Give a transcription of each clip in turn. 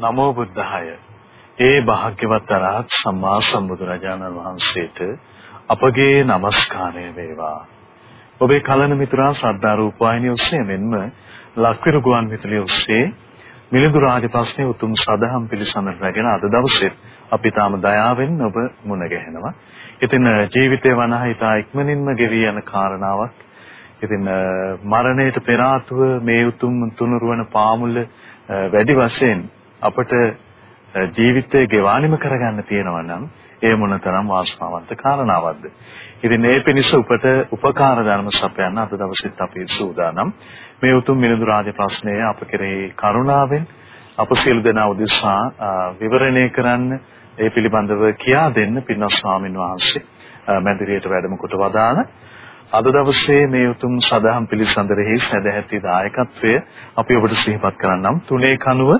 නමෝ බුද්ධාය. ඒ භාග්‍යවත් අරහත් සම්මා සම්බුදුරජාණන් වහන්සේට අපගේ নমස්කාරය වේවා. ඔබේ කලන මිතුරා ශ්‍රද්ධා රූපවාහිනිය ඔස්සේ මෙන්ම ලක්විරු ගුවන් විදුලිය ඔස්සේ මිලිඳු රාජ ප්‍රශ්නයේ උතුම් සදහම් පිළිසඳර රැගෙන අද දවසේ අපි තාම දයාවෙන් ඔබ මුණ ගැහෙනවා. ඉතින් ජීවිතේ වනහිතා ඉක්මනින්ම ගෙවි යන කාරණාවක්. ඉතින් මරණයට පෙර මේ උතුම් තුනුරුවන පාමුල වැඩි වශයෙන් අපට ජීවිතය ගෙවානිම කරගන්න තියෙනවා නම් ඒ මොනතරම් වාසනාවන්ත කාරණාවක්ද. ඉතින් මේ පිණිස උපට උපකාර ධර්ම සපයන්න අද දවසෙත් අපි සූදානම්. මේ උතුම් මිනිඳු රාජ ප්‍රශ්නය අප කෙරෙහි කරුණාවෙන් අප සියලු දෙනා උදෙසා විවරණය කරන්න ඒ පිළිබඳව කියා දෙන්න පින්වත් ස්වාමින් වහන්සේ මැදිරියට වැඩම කොට වදාළ අද දවසේ මේ උතුම් සදහම් පිළිසඳරෙහි සැදැහැති දායකත්වය අපි ඔබට සිහිපත් කරන්නම් තුනේ කනුව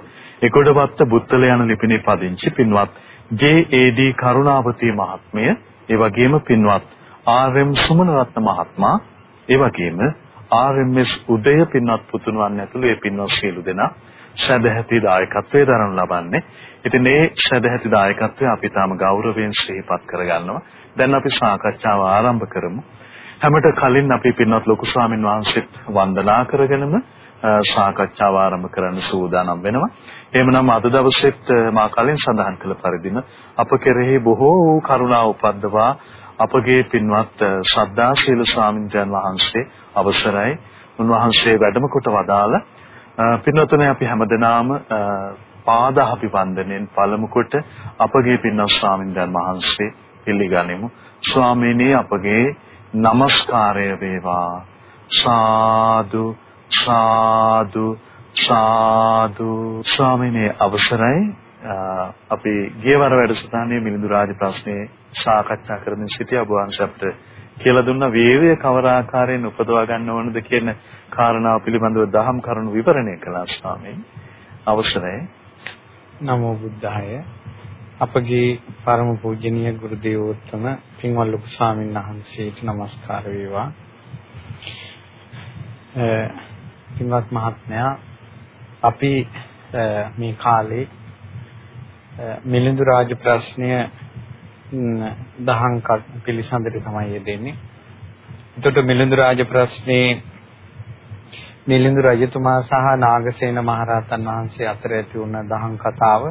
11 බුත්තල යන ලිපිනේ පදිංචි පින්වත් ජේ.ඒ.ඩී. කරුණාවතී මහත්මිය ඒ වගේම පින්වත් ආර්.එම්. සුමනරත්න මහත්මයා ඒ වගේම ආර්.එම්.එස්. උදය පින්වත් පුතුණුවන් ඇතුළු ඒ පින්වත් සියලු දෙනා ශදැහැති දායකත්වයේ දරන ලබන්නේ. ඉතින් මේ ශදැහැති දායකත්වය අපි තාම ගෞරවයෙන් සිහිපත් කරගන්නවා. දැන් අපි සාකච්ඡාව ආරම්භ කරමු. හැමට කලින් අපි පින්වත් ලොකු ස්වාමින් වහන්සේත් වන්දනා කරගෙනම සාකච්ඡාව ආරම්භ කරන්න සූදානම් වෙනවා. එහෙමනම් අද දවසෙත් මා කලින් සඳහන් කළ පරිදිම අප කෙරෙහි බොහෝ වූ කරුණා උපද්දවා අපගේ පින්වත් ශ්‍රද්ධා ශීල ස්වාමින්ජන් වහන්සේ අවසරයි උන්වහන්සේ වැඩම කොට වදාළ පින්වතුනි අපි හැමදෙනාම පාද අභිවන්දනෙන් පළමු කොට අපගේ පින්වත් ස්වාමින්ජන් වහන්සේ පිළිගනිමු. ස්වාමීනි අපගේ নমස්කාරය වේවා සාදු සාදු සාදු ස්වාමීනි අවසරයි. අපි ගියවර වැඩසටහනේ මිලිඳු රාජ ප්‍රශ්නේ සාකච්ඡා කරමින් සිටි ඔබ වහන්සේ අපිට කියලා දුන්න වේවය කවර ආකාරයෙන් උපදවා ගන්න ඕනද කියන කාරණාව පිළිබඳව දහම් කරුණු විවරණය කළා ස්වාමීන්. අවසරයි. නමෝ බුද්ධාය. අපගේ පරම පූජනීය ගුරු දේවෝත්තම පින්වත් ලොකු ස්වාමීන් වහන්සේට নমස්කාර වේවා. පින්වත් මහත්මයා අපි මේ කාලේ මිලිඳු රාජ ප්‍රශ්නය දහම් පිළිසඳර තමයි යෙදෙන්නේ. එතකොට මිලිඳු රාජ ප්‍රශ්නේ මිලිඳු රජතුමා සහ නාගසේන මහරහතන් වහන්සේ අතර ඇති වුණ දහම් කතාව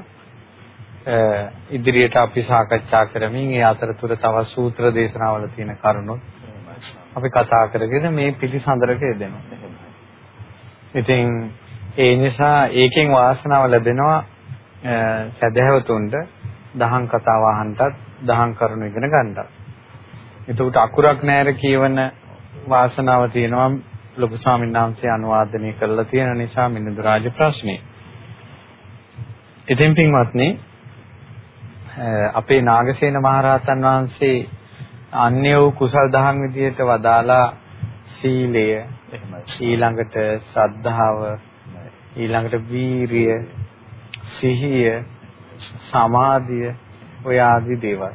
ඉදිරියට අපි සාකච්ඡා කරමින් ඒ අතරතුර තවත් සූත්‍ර දේශනාවල තියෙන කරුණු අපි කතා කරගෙන මේ පිළිසඳරක යෙදෙනවා. ඉතින් ඒ නිසා ඒකෙන් වාසනාව ලැබෙනවා සදහැවතුන්ට දහම් කතාව අහන්නත් දහම් කරුණු ඉගෙන ගන්නත්. එතකොට අකුරක් නැර කියවන වාසනාව තියෙනවා ලොකු ස්වාමීන් වහන්සේ අනුවාදනය කරලා තියෙන නිසා මිනිඳු රාජ ප්‍රශ්නේ. ඉතින් පින්වත්නි අපේ නාගසේන මහරහතන් වහන්සේ අන්‍ය වූ කුසල් දහම් විදියට වදාලා සීලය ඊළඟට ශ්‍රද්ධාව ඊළඟට වීරිය සිහිය සමාධිය ඔය ආදී දේවල්.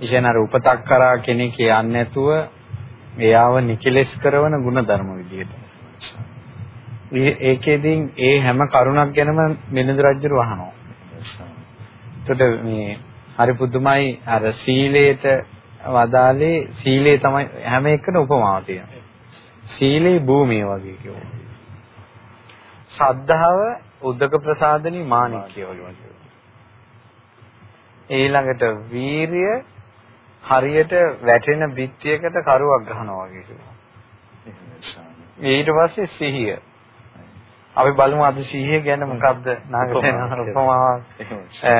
ඉතින් අර උපතක් කරා කෙනෙක් යන්නේ නැතුව එයාව නිකලෙස් කරන ಗುಣධර්ම විදියට. ඒකෙදින් ඒ හැම කරුණක් ගැනම මිනිඳු රජු වහනවා. එතකොට මේ හරි පුදුමයි අර සීලයට වදාලේ සීලේ තමයි හැම එකන උපමාව තියෙනවා. සීලේ භූමිය වගේ කියනවා. ශ්‍රද්ධාව උද්දක ප්‍රසාදනී මාණික්‍ය වගේ කියනවා. ඊළඟට වීරිය හරියට වැටෙන බිත්තියකට කරුවක් ගන්නවා වගේ කියනවා. ඊට පස්සේ සිහිය අපි බලමු අද සිහිය ගැන මොකක්ද නාගසේන උපමාවක්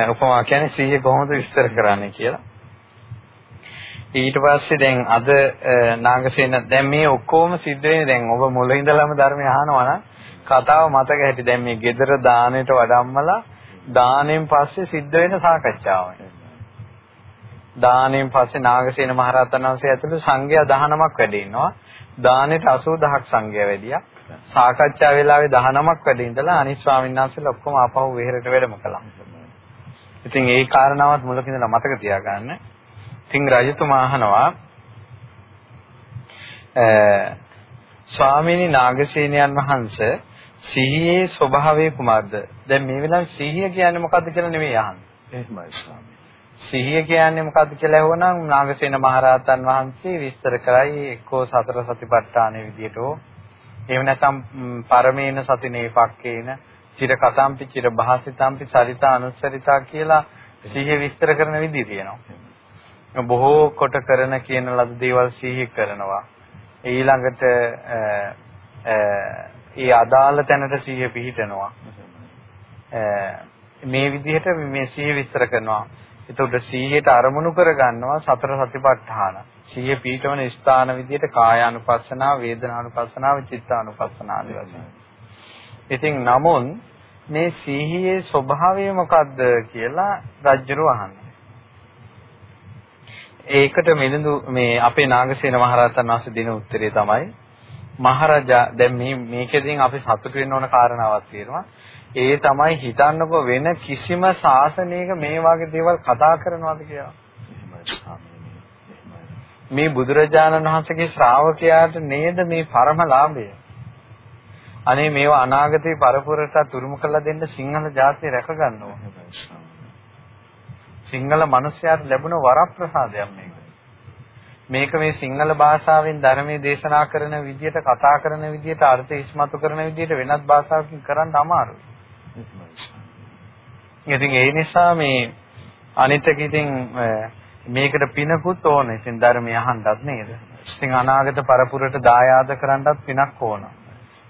උපමා කියන්නේ සිහිය කොහොමද විස්තර කරන්නේ කියලා. ඊට පස්සේ දැන් අද නාගසේන දැන් මේ ඔක්කොම සිද්ධ වෙන්නේ දැන් ඔබ මුල ඉඳලම ධර්මය අහනවා නම් කතාව මතක ඇති දැන් මේ gedara දාණයට වඩම්මලා දාණයෙන් පස්සේ සිද්ධ වෙන සාකච්ඡාවක්. දාණයෙන් පස්සේ නාගසේන මහරහතන් වහන්සේ ඇතුළු සංඝයා 19ක් වැඩ ඉන්නවා. දාණයට 80000ක් සංඝයා වැඩියා. සාකච්ඡා වෙලාවේ 19ක් වැඩ ඉඳලා අනිත් ස්වාමීන් වහන්සේලා ඔක්කොම ආපහු වෙහෙරට වැඩම කළා. ඉතින් ඒ කාරණාවත් මුලක ඉඳලා මතක තියාගන්න. ඉතින් රජතුමා අහනවා ස්වාමීනි නාගසේනයන් වහන්සේ සිහියේ ස්වභාවය කුමක්ද? දැන් මේ වෙලාවේ සිහිය කියන්නේ මොකද්ද කියලා නෙමෙයි අහන්නේ. එහෙමයි ස්වාමී. සිහිය කියන්නේ මොකද්ද කියලා ඇහුවනම් නාගසේන මහරහතන් වහන්සේ විස්තර කරයි එක්කෝ සතර සතිපට්ඨාන විදියට හෝ එහෙම නැත්නම් පරමේන සතිනේපක්කේන චිර කතම්පි චිර භාසිතම්පි සරිතා අනුස්සරිතා කියලා සිහිය විස්තර කරන විදිය තියෙනවා. බොහෝ කොට කරන කියන ලද දේවල් සිහි කරනවා. ඊළඟට ඒ අදාළ තැනට සිහිය පිහිටනවා. මේ විදිහට මේ සිහිය විස්තර කරනවා. එතකොට සිහියට අරමුණු කරගන්නවා සතර සතිපට්ඨාන. සිහිය පිහිටවන ස්ථාන විදිහට කායානුපස්සනාව, වේදනානුපස්සනාව, චිත්තානුපස්සනාව වශයෙන්. ඉතින් නමුන් මේ සිහියේ ස්වභාවය මොකද්ද කියලා රජුරු අහන්නේ. ඒකට මිලිඳු මේ අපේ නාගසේන මහරහතන් වහන්සේ දෙන උත්තරේ තමයි මහරජා දැන් මේ මේකෙන් අපි සතුට වෙන්න ඕන කාරණාවක් තියෙනවා. ඒ තමයි හිතන්නකෝ වෙන කිසිම ශාසනයක මේ වගේ දේවල් කතා කරනවාද කියලා. මේ බුදුරජාණන් වහන්සේගේ ශ්‍රාවකයාට නේද මේ පරම ලාභය. අනේ මේවා අනාගතේ පරපුරට තුරුම කළා දෙන්න සිංහල ජාතිය රැක ගන්නවා. සිංහල මිනිස්යාට ලැබුණ වරප්‍රසාදයක් මේක. මේක මේ සිංහල භාෂාවෙන් ධර්මයේ දේශනා කරන විදිහට කතා කරන විදිහට අර්ථ ඉස්මතු කරන විදිහට වෙනත් භාෂාවකින් කරන්න අමාරුයි. ඉතින් ඒ නිසා මේ අනිත් එක ඉතින් මේකට පිනකුත් ඕන. ඉතින් ධර්මය අහන්නත් නේද? ඉතින් අනාගත පරපුරට දායාද කරන්නත් පිනක් ඕන.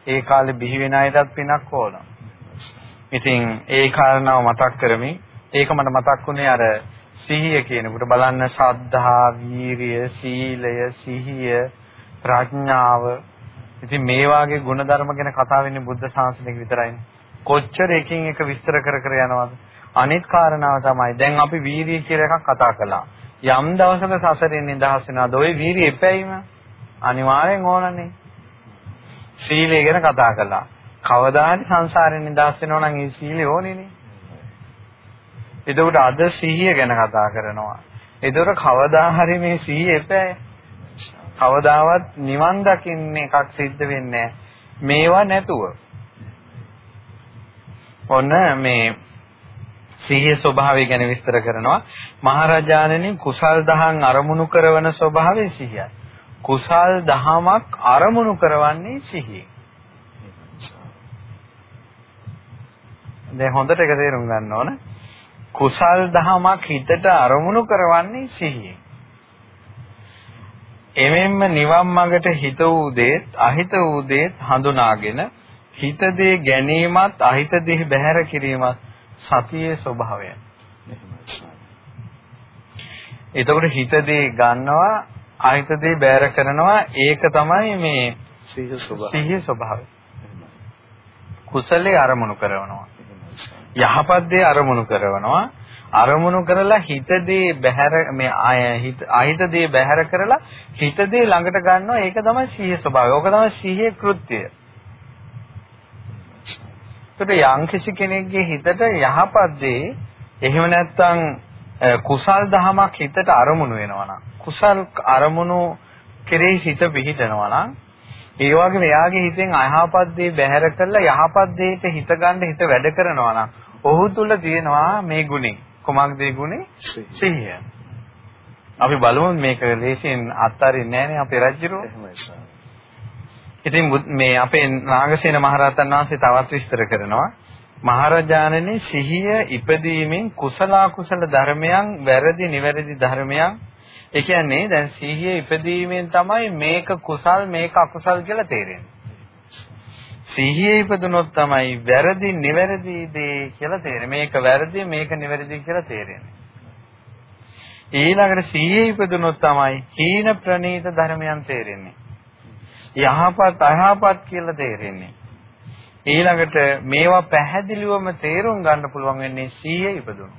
ඒ කාලේ බිහි වෙන අයටත් පිනක් ඕන. ඉතින් ඒ කාරණාව මතක් කරමින් ඒක මට මතක් වුණේ අර සිහිය කියනකොට බලන්න ශ්‍රද්ධා, වීරිය, සීලය, සිහිය, ප්‍රඥාව. ඉතින් මේ වාගේ ಗುಣධර්ම ගැන කතා වෙන්නේ බුද්ධ ශාසනයක විතරයිනේ. කොච්චර එකින් එක විස්තර කර කර යනවද? අනිත් කාරණාව තමයි දැන් අපි වීරිය කියලා එකක් කතා කළා. යම් දවසක සසරෙන් නිදහස් වෙනවාද ওই වීරිය එපැයිම අනිවාර්යෙන් ඕනනේ. සීලය ගැන කතා කළා. කවදා හරි සංසාරයෙන් නිදහස් වෙනවා නම් ඒ සීලය ඕනේනේ. එතකොට අද සිහිය ගැන කතා කරනවා. එතකොට කවදා හරි මේ සිහිය එපෑ. කවදාවත් නිවන් දකින්න එකක් සිද්ධ වෙන්නේ මේවා නැතුව. ඔන්න මේ සිහිය ස්වභාවය ගැන විස්තර කරනවා. මහරජාණෙනි කුසල් දහම් අරමුණු කරන ස්වභාවය සිහියයි. කුසල් දහමක් අරමුණු කරවන්නේ සිහියෙන්. දැන් හොඳට ඒක තේරුම් ගන්න ඕන. කුසල් දහමක් හිතට අරමුණු කරවන්නේ සිහියෙන්. එමෙන්න නිවන් මාර්ගට හිත වූ දේත් අහිත වූ දේත් හඳුනාගෙන හිත දේ ගැනීමත් අහිත දේ බැහැර කිරීමත් සතියේ ස්වභාවයයි. එතකොට හිත දේ ගන්නවා අහිත දේ බැහැර කරනවා ඒක තමයි මේ සිහිය ස්වභාවය. කුසලයේ අරමුණු කරනවා. යහපත් දේ අරමුණු කරනවා. අරමුණු කරලා හිත දේ බැහැර මේ අහිත දේ බැහැර කරලා හිත දේ ළඟට ගන්නවා ඒක තමයි සිහිය ස්වභාවය. ඕක තමයි සිහියේ කෘත්‍යය. ඒකට යම් කිසි කෙනෙක්ගේ හිතට යහපත් දේ එහෙම නැත්නම් කුසල් දහමක් හිතට අරමුණු වෙනවා නම් කුසල් අරමුණු කෙරෙහි හිත පිහිටනවා නම් ඒ වගේම එයාගේ හිතෙන් අයහපත් දේ බැහැර කරලා යහපත් දෙයට හිත ගන්න හිත වැඩ කරනවා නම් ඔහු තුල තියෙනවා මේ ගුණේ. කොමක්ද ඒ ගුණේ? සිහිය. අපි බලමු මේක ලේසියෙන් අත්හරින්නේ නැහැ නේ අපේ රජුරෝ. ඉතින් මේ අපේ නාගසේන මහරහතන් වහන්සේ තවත් විස්තර කරනවා. මහරජාණනි සිහිය ඉපදීමෙන් කුසල කුසල ධර්මයන් වැරදි නිවැරදි ධර්මයන් ඒ කියන්නේ දැන් සිහිය ඉපදීමෙන් තමයි මේක කුසල් මේක අකුසල් කියලා තේරෙන්නේ. සිහිය ඉපදුනොත් තමයි වැරදි නිවැරදි දේ කියලා තේරෙන්නේ. මේක වැරදි මේක නිවැරදි කියලා තේරෙන්නේ. ඊළඟට සිහිය ඉපදුනොත් තමයි හීන ප්‍රනීත ධර්මයන් තේරෙන්නේ. යහපත් අයහපත් කියලා තේරෙන්නේ. ඊළඟට මේවා පැහැදිලිවම තේරුම් ගන්න පුළුවන් වෙන්නේ සිහිය ඉපදුනොත්.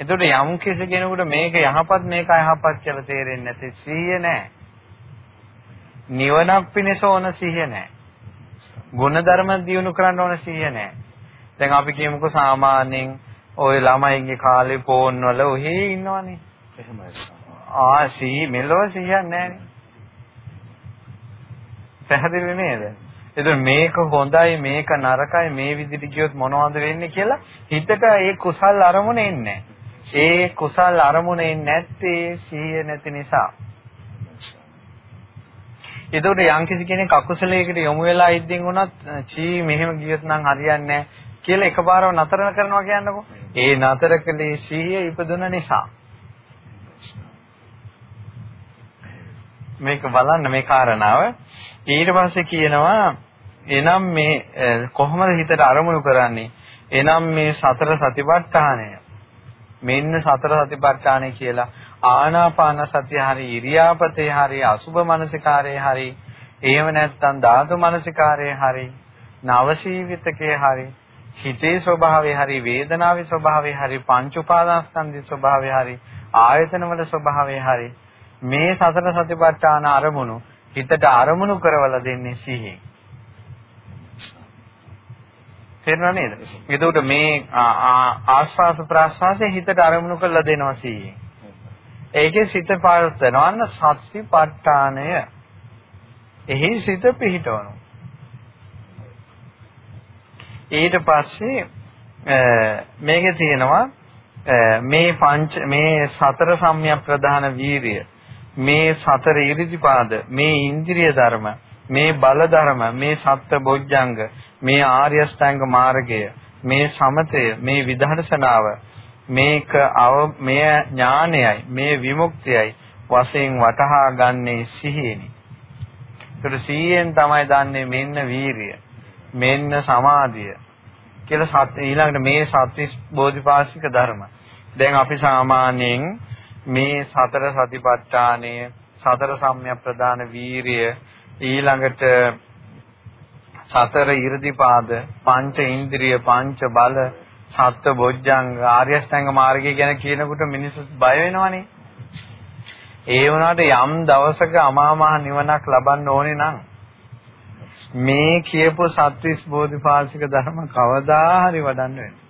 එතකොට යම් කිසි කෙනෙකුට මේක යහපත් මේක අයහපත් කියලා තේරෙන්නේ නැති සිහිය නැහැ. නිවනක් පිණිස ඕන සිහිය නැහැ. ගුණධර්ම දියුණු කරන්න ඕන සිහිය නැහැ. දැන් අපි කියමුකෝ සාමාන්‍යයෙන් ওই ළමයිගේ කාලේ ෆෝන් වල ඔහේ ඉන්නවනේ. එහෙමයි. ආ සිහි මෙලොව සිහියක් නැහැනේ. පැහැදිලි නේද? එතකොට මේක හොඳයි මේක නරකයි මේ විදිහට කියොත් මොනවද වෙන්නේ කියලා හිතට ඒ කුසල් අරමුණ එන්නේ ඒ කුසල් අරමුණ එන්නේ නැත්තේ සිහිය නැති නිසා. එතකොට යම්කිසි කෙනෙක් අකුසලයකට යොමු වෙලා ඉද්දින් උනත් චී මෙහෙම ගියොත් නම් හරියන්නේ නැහැ කියලා එකපාරව නතර කරනවා කියන්නකෝ. ඒ නතර කලේ සිහිය ඉපදුන නිසා. මේක බලන්න මේ කාරණාව. ඊට පස්සේ කියනවා එනම් මේ කොහොමද හිතට අරමුණු කරන්නේ? එනම් මේ සතර සතිපට්ඨානය. මෙන්න සතර සතිපට්ඨානය කියලා. ආනාපාන සතිය හරි ඉරියාපතේ හරි අසුබ මනසිකාරයේ හරි එහෙම නැත්නම් ධාතු මනසිකාරයේ හරි නවශීවිතකේ හරි හිතේ ස්වභාවය හරි වේදනාවේ ස්වභාවය හරි පංච උපාදානස්කන්ධයේ ස්වභාවය හරි ආයතන වල ස්වභාවය හරි මේ සතර සතිපට්ඨාන අරමුණු හිතට අරමුණු කරවලා දෙන්නේ සිහියෙන්. තේරුණා නේද? එතකොට මේ ආස්වාස ප්‍රාස්වාසයේ හිතට අරමුණු කරලා දෙනවා සිහියෙන්. ඒකේ සිත පාර්ථනවන්න සතිපට්ඨානය. එහි සිත පිහිටවනවා. ඊට පස්සේ මේකේ තියෙනවා මේ පංච මේ සතර සම්‍යක් ප්‍රධාන වීරිය මේ සතර ඉරිදිපාද මේ ඉන්ද්‍රිය ධර්ම මේ බල ධර්ම මේ සත්‍ය බොජ්ජංග මේ ආර්ය ශ්‍රැංග මාර්ගය මේ සමතය මේ විදර්ශනාව මේක අව මේ ඥානයයි මේ විමුක්තියයි වශයෙන් වටහා ගන්නේ සිහියෙනි. ඒතර සිහියෙන් තමයි දන්නේ මෙන්න වීරිය මෙන්න සමාධිය කියලා සත් ඊළඟට මේ සත්‍විස් බෝධිපාශික ධර්ම. දැන් අපි සාමාන්‍යයෙන් මේ සතර සතිපට්ඨානය සතර සම්‍යක් ප්‍රදාන වීරිය ඊළඟට සතර 이르දිපාද පංච ඉන්ද්‍රිය පංච බල සත්ත්ව බොජ්ජංග ආර්ය අෂ්ටාංග මාර්ගය ගැන කියනකොට මිනිස්සු බය වෙනවනේ. ඒ වුණාට යම් දවසක අමා මහ නිවනක් ලබන්න ඕනේ නම් මේ කියපු සත්‍විස් බෝධිපාශික ධර්ම කවදා හරි වඩන්න වෙනවා.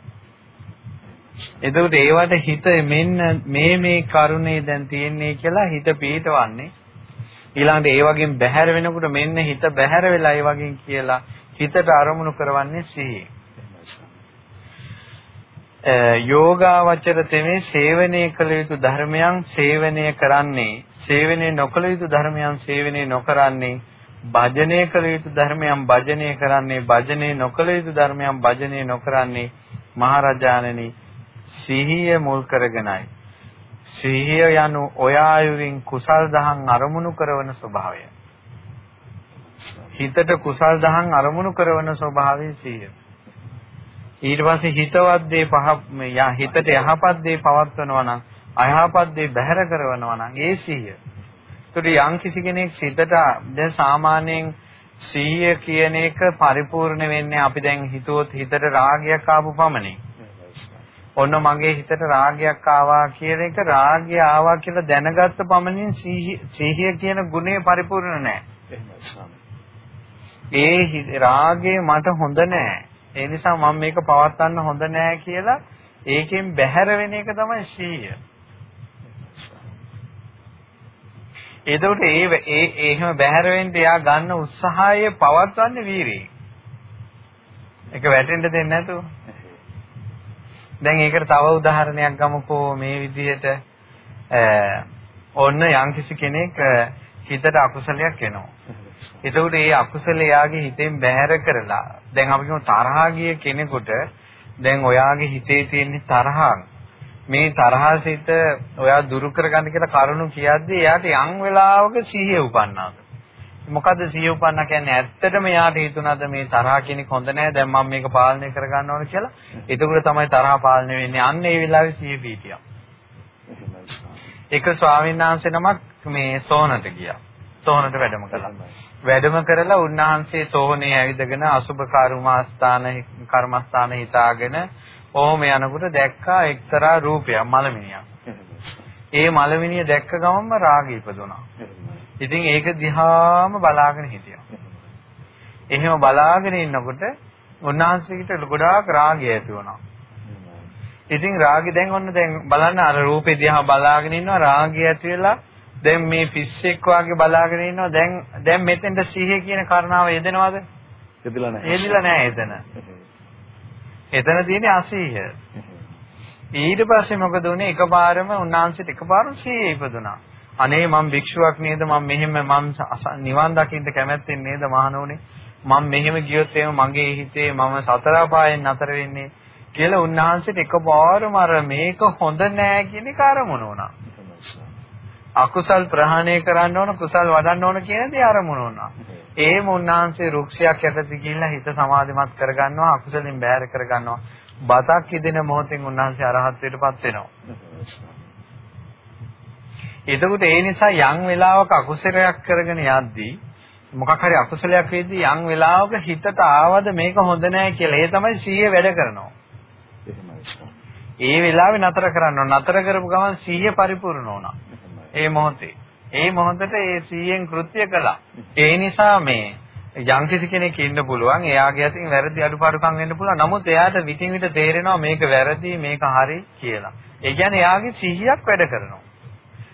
එතකොට ඒවට හිත මෙන්න මේ මේ කරුණේ දැන් තියෙන්නේ කියලා හිත පිටවන්නේ ඊළඟට ඒ වගේ බැහැර වෙනකොට මෙන්න හිත බැහැර වෙලා ඒ වගේ කියලා හිතට අරමුණු කරවන්නේ සිහිය. යෝගාවචර තෙමේ සේවනයේ කළ යුතු ධර්මයන් සේවනය කරන්නේ සේවනයේ නොකළ යුතු ධර්මයන් සේවනයේ නොකරන්නේ භජනය කළ යුතු ධර්මයන් භජනය කරන්නේ භජනය නොකළ යුතු ධර්මයන් භජනය නොකරන්නේ මහරජාණනි සිහිය මුල් කරගෙනයි. සිහිය යනු ඔය ආයුරින් කුසල් දහම් අරමුණු කරන ස්වභාවය. හිතට කුසල් දහම් අරමුණු කරන ස්වභාවය සිහිය. ඊට පස්සේ හිතවත් දේ පහ හිතට යහපත් දේ පවත්වනවා නම් අයහපත් දේ බැහැර කරනවා නම් ඒ සිහිය. ඒකට යම් කිසි කෙනෙක් හිතට දැන් සාමාන්‍යයෙන් සිහිය කියන එක පරිපූර්ණ වෙන්නේ අපි දැන් හිතුවොත් හිතට රාගයක් ආපු පමණින්. ඔන්න මගේ හිතට රාගයක් ආවා කියන එක රාගය ආවා කියලා දැනගත්ත පමණින් සිහිය කියන ගුණය පරිපූර්ණ නැහැ. ඒ රාගය මට හොඳ නැහැ. ඒ නිසා මම මේක පවත්වන්න හොඳ නැහැ කියලා ඒකෙන් බැහැර වෙන එක තමයි සිහිය. එතකොට ඒ ඒ එහෙම බැහැර වෙන්න එයා ගන්න උත්සාහය පවත්වන්නේ වීරිය. ඒක වැටෙන්න දෙන්නේ නැතුව. දැන් ඒකට තව උදාහරණයක් ගමුකෝ මේ විදිහට ඔන්න යම්කිසි කෙනෙක් හිතට අකුසලයක් එනවා. එතකොට ඒ අකුසලය යාගේ හිතෙන් බැහැර කරලා දැන් අපි කියමු තරහා ගිය කෙනෙකුට දැන් ඔයාගේ හිතේ තියෙන තරහක් මේ තරහසිත ඔයා දුරු කරගන්න කියලා කරුණු කියද්දී එයාට යම් වෙලාවක සිහිය උපන්නාද මොකද්ද සිහිය උපන්නා කියන්නේ? ඇත්තටම යාට හිතුණාද මේ තරහ කෙනෙක් හොඳ නැහැ දැන් මම මේක පාලනය කරගන්න ඕන කියලා. එතකොට තමයි තරහ පාලනය වෙන්නේ. අන්න ඒ වෙලාවේ සිහිය පිටියක් එක ස්වාමීන් වහන්සේ නමක් මේ සෝනට ගියා. සෝනට වැඩම කළා. වැඩම කරලා උන්වහන්සේ සෝහනේ ඇවිදගෙන අසුබ කර්මස්ථාන කර්මස්ථාන හිතාගෙන ඔහොම යනකොට දැක්කා එක්තරා රූපයක් මලමිනියක්. ඒ මලමිනිය දැක්ක ගමන්ම රාගය ඉපදුනා ඉතින් ඒක දිහාම බලාගෙන හිටියා. එහෙම බලාගෙන ඉන්නකොට උන්වහන්සේට ගොඩාක් රාගය ඇති වුණා. ඉතින් රාගය දැන් ඔන්න දැන් බලන්න අර රූපේ දිහා බලාගෙන ඉන්නවා රාගය ඇති වෙලා දැන් මේ පිස්සෙක් වාගේ බලාගෙන ඉන්නවා. දැන් දැන් මෙතෙන්ට සිහිය කියන කාරණාව යෙදෙනවද? යෙදලා නැහැ. යෙදලා නැහැ එතන. එතන තියෙන්නේ අසීය. ඊට පස්සේ මොකද උනේ? එකපාරම උන්වහන්සේට එකපාරම සිහිය ඉපදුනා. අනේ මම භික්ෂුවක් නේද මම මෙහෙම මම නිවන් දකින්න කැමැත්තෙන් නේද මහණෝනේ මම මෙහෙම ගියොත් එහෙම මගේ හිතේ මම සතර පායෙන් නතර වෙන්නේ කියලා උන්වහන්සේට එකපාරම අර මේක හොඳ නෑ කියන එක අරමුණ වුණා. අකුසල් ප්‍රහාණය කරන්න ඕන කුසල් වඩන්න ඕන කියන දේ අරමුණ වුණා. ඒම උන්වහන්සේ රුක්ෂයක් යටතේ ගිහිල්ලා හිත සමාධිමත් කරගන්නවා අකුසලින් බැහැර කරගන්නවා. බතක් ඉදෙන මොහොතෙන් උන්වහන්සේ අරහත්ත්වයටපත් වෙනවා. එතකොට ඒ නිසා යම් වෙලාවක අකුසලයක් කරගෙන යද්දී මොකක් හරි අකුසලයක් වෙද්දී යම් වෙලාවක හිතට ආවද මේක හොඳ නෑ කියලා. ඒ තමයි සිහිය වැඩ කරනවා. ඒ වෙලාවේ නතර කරනවා. නතර කරපු ගමන් සිහිය පරිපූර්ණ වුණා. ඒ මොහොතේ. ඒ මොහොතට ඒ සිහියෙන් කෘත්‍ය කළා. ඒ නිසා මේ යම් කිසි කෙනෙක් ඉන්න පුළුවන් එයාගේ අතින් වැරදි අඩුපාඩුකම් වෙන්න පුළුවන්. නමුත් එයාට විтин විට තේරෙනවා මේක වැරදි මේක හරි කියලා. ඒ කියන්නේ එයාගේ සිහියක් වැඩ කරනවා.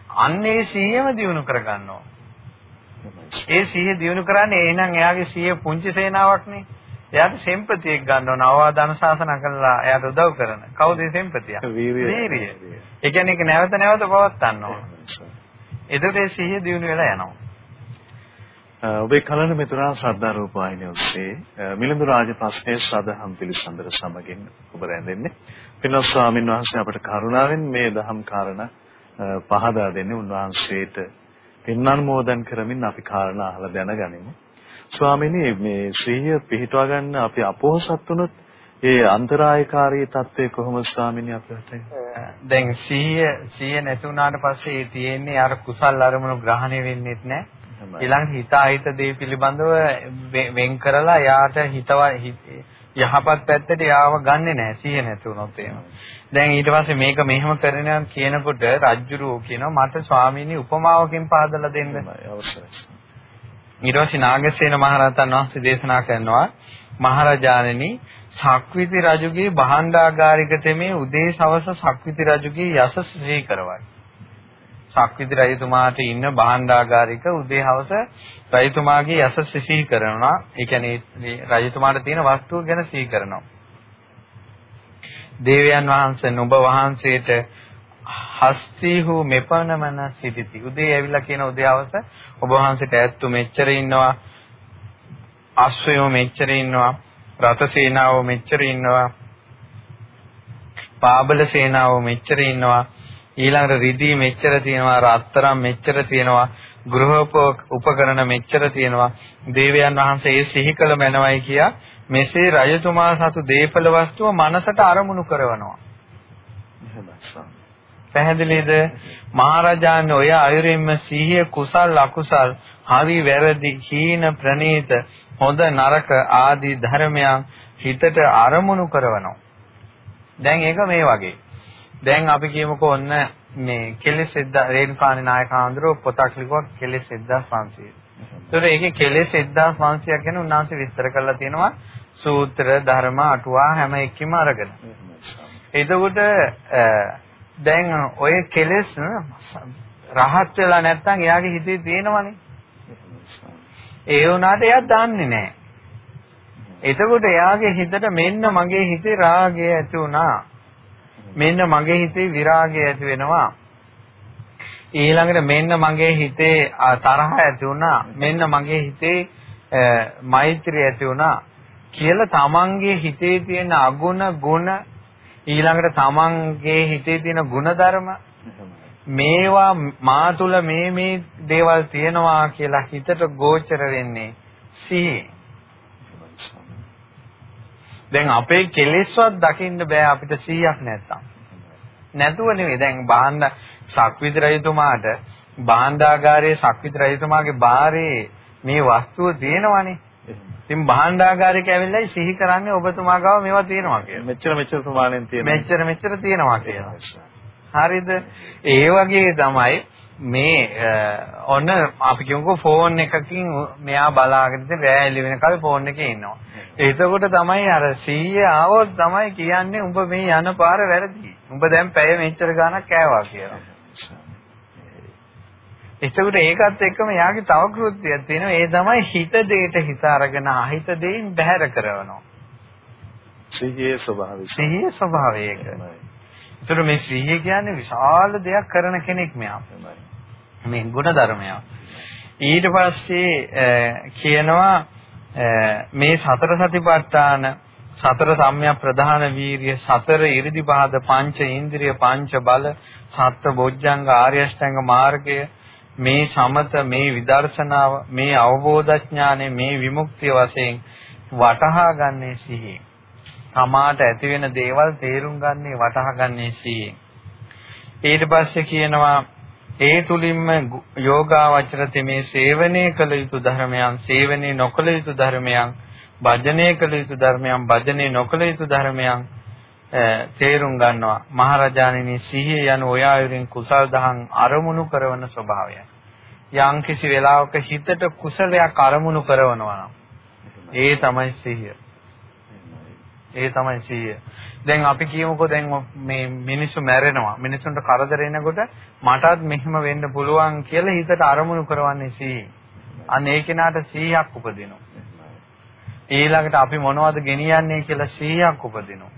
අන්න ඒ සිහියම දිනු කරගන්නවා. ඒ සිහිය දිනු කරන්නේ එහෙනම් එයාගේ සිහිය පුංචි සේනාවක් නේ. එයාට සෙම්පතියක් ගන්න ඕන අවවාද අනුශාසන කරලා එයාට උදව් කරන. කවුද ඒ සෙම්පතිය? වීරිය. ඒ කියන්නේ ඒක නැවත නැවත පවත්වන්න ඕන. එතකොට ඒ සිහිය දිනු වෙලා යනවා. ඔබේ කලන මෙතුරා ශ්‍රද්ධා රූප වාහිනිය ඔස්සේ මිලිඳු රාජ ප්‍රශ්නයේ සදහම් පිළිසඳර සමගින් ඔබ රැඳෙන්නේ. පින්වත් ස්වාමින් වහන්සේ අපට කරුණාවෙන් මේ දහම් කාරණා පහදා දෙන්නේ උන්වහන්සේට පින්නනුමෝදන් කරමින් අපි කාරණා අහලා දැනගනිමු. ස්වාමීනි මේ ශ්‍රීය පිහිටවා ගන්න අපි අපොහසත් වුණොත් ඒ අන්තරායකාරී தત્ත්වය කොහොමද ස්වාමීනි අපිට? දැන් සීය සීය නැති වුණාට පස්සේ තියෙන්නේ අර කුසල් අරමුණු ග්‍රහණය වෙන්නේත් නැහැ. ඊළඟ හිත ආහිත දේ පිළිබඳව වෙන් කරලා යාට හිතව යහපත් පැත්තට යාව ගන්නෙ නැහැ සිහිය නැති වුණොත් එහෙම. දැන් ඊට පස්සේ මේක මෙහෙම කරනවා කියනකොට රජ්ජුරුව කියනවා මට ස්වාමීනි උපමාවකින් පහදලා දෙන්න. ඊට පස්සේ නාගසේන මහරහතන් වහන්සේ දේශනා කරනවා මහරජාණෙනි සක්විති රජුගේ භාණ්ඩාගාරික තෙමේ උදේ සවස සක්විති රජුගේ යසස් සිහි කරවයි. සක්විති රජතුමාට ඉන්න භාණ්ඩාගාරික උදේ හවස රජතුමාගේ යසස් සිහි කරනවා. ඒ කියන්නේ රජතුමාට තියෙන වස්තුව ගැන සිහි කරනවා. දේවයන් වහන්සේ නුඹ වහන්සේට හස්තිහු මෙපනමන සිටිති. උදේ ඇවිල්ලා කියන උදේ හවස ඔබ වහන්සේට ඇත්තු මෙච්චර ඉන්නවා. අශ්වයෝ මෙච්චර ඉන්නවා. රත සේනාවෝ මෙච්චර ඉන්නවා. පාබල සේනාවෝ මෙච්චර ඉන්නවා. ඊළඟට රිදී මෙච්චර තියෙනවා රත්තරන් මෙච්චර තියෙනවා ගෘහෝප උපකරණ මෙච්චර තියෙනවා. දේවයන් වහන්සේ ඒ සිහි කළ මැනවයි කියා මෙසේ රජතුමා සතු දීපල වස්තුව මනසට අරමුණු කරනවා පැහැදිලිද? මහරජාණන් ඔය අයුරින්ම සිහිය කුසල් අකුසල් හරි වැරදි හීන ප්‍රනීත හොඳ නරක ආදී ධර්මයන් හිතට අරමුණු කරනවා දැන් ඒක මේ වගේ. දැන් අපි කියමුකෝ ඔන්න මේ කෙලෙස් 1000 රේණුකාණි නායක ආන්දරෝ පොතක් ලිව්වා කෙලෙස් 1500. ඒතකොට ඒකේ කෙලෙස් 1500ක් ගැන උන්වහන්සේ විස්තර කරලා තියෙනවා සූත්‍ර ධර්ම අටුවා හැම එකකින්ම අරගෙන. එතකොට දැන් ඔය කෙලෙස් රහත් වෙලා නැත්නම් එයාගේ හිතේ තියෙනවනේ. ඒ වුණාට එයා දන්නේ නැහැ. එතකොට එයාගේ හිතට මෙන්න මගේ හිතේ රාගය ඇති වුණා. මෙන්න මගේ හිතේ විරාගය ඇති වෙනවා. ඊළඟට මෙන්න මගේ හිතේ තරහ ඇති වුණා. මෙන්න මගේ හිතේ මෛත්‍රිය ඇති වුණා කියලා තමන්ගේ හිතේ තියෙන අගුණ ගුණ ඊළඟට තමන්ගේ හිතේ තියෙන ගුණධර්ම මේවා මා තුල මේ මේ දේවල් තියෙනවා කියලා හිතට ගෝචර වෙන්නේ සිහි. දැන් අපේ කෙලෙස්වත් දකින්න බෑ අපිට 100ක් නැත්තම්. නැතුව නෙවෙයි දැන් බාහන්න සක්විති රජතුමාට භාණ්ඩාගාරයේ සක්විති රජතුමාගේ බාරේ මේ වස්තුව තියෙනවනේ. ඉතින් භාණ්ඩාගාරයක ඇවිල්ලා සිහි කරන්නේ ඔබතුමා ගාව මේවා තියෙනවා කියලා. මෙච්චර මෙච්චර ප්‍රමාණයෙන් තියෙනවා. මෙච්චර මෙච්චර තියෙනවා කියලා. හරිද? ඒ වගේ තමයි මේ ඔන්න අපි කියමුකෝ ෆෝන් එකකින් මෙයා බලාගෙන රෑ එළි වෙනකල් ෆෝන් එකේ ඉන්නවා. එතකොට තමයි අර 100 ආවොත් තමයි කියන්නේ උඹ මේ යන පාර වැරදි. උඹ දැන් පැය මෙච්චර ගාණක් කෑවා කියලා. එතකොට ඒකත් එක්කම යාගේ තව කෘත්‍යයක් තියෙනවා. ඒ තමයි හිත දෙයට හිත අරගෙන අහිත දෙයින් බැහැර කරනවා. සිහියේ ස්වභාවය. සිහියේ ස්වභාවය ඒක. ඒතර මේ සිහිය කියන්නේ විශාල දෙයක් කරන කෙනෙක් මෙයා. මේ ගුණ ධර්මයක්. ඊට පස්සේ කියනවා මේ සතර සතිපට්ඨාන සතර සම්‍යක් ප්‍රධාන වීරිය සතර 이르දිපාද පංච ඉන්ද්‍රිය පංච බල සත්ත්ව බොජ්ජංග ආර්ය අෂ්ටාංග මාර්ගය මේ සමත මේ විදර්ශනාව මේ අවබෝධඥානෙ මේ විමුක්තිය වශයෙන් වටහා ගන්නේ සිහියෙන්. තමාට ඇති වෙන දේවල් තේරුම් ගන්නේ වටහා ගන්නේ සිහියෙන්. ඊට පස්සේ කියනවා ඒ තුලින්ම යෝගාවචර තෙමේ සේවනයේ කළ යුතු ධර්මයන් සේවනයේ නොකළ යුතු ධර්මයන් භජනය කළ යුතු ධර්මයන් භජනයේ නොකළ යුතු ධර්මයන් තේරුම් ගන්නවා. මහරජාණෙනි සිහිය යන ඔය ආයුරින් කුසල් දහම් අරමුණු කරන ස්වභාවය. යම් කිසි වෙලාවක හිතට කුසලයක් අරමුණු කරනවා නම් ඒ තමයි සිහිය. ඒ තමයි සිහිය. දැන් අපි කියමුකෝ දැන් මේ මිනිස්සු මැරෙනවා. මිනිස්සුන්ට කරදර එනකොට මටත් මෙහෙම වෙන්න පුළුවන් කියලා හිතට අරමුණු කරවන්නේ සිහිය. අන්න ඒ කෙනාට සිහියක් උපදිනවා. ඊළඟට අපි මොනවද ගෙනියන්නේ කියලා සිහියක් උපදිනවා.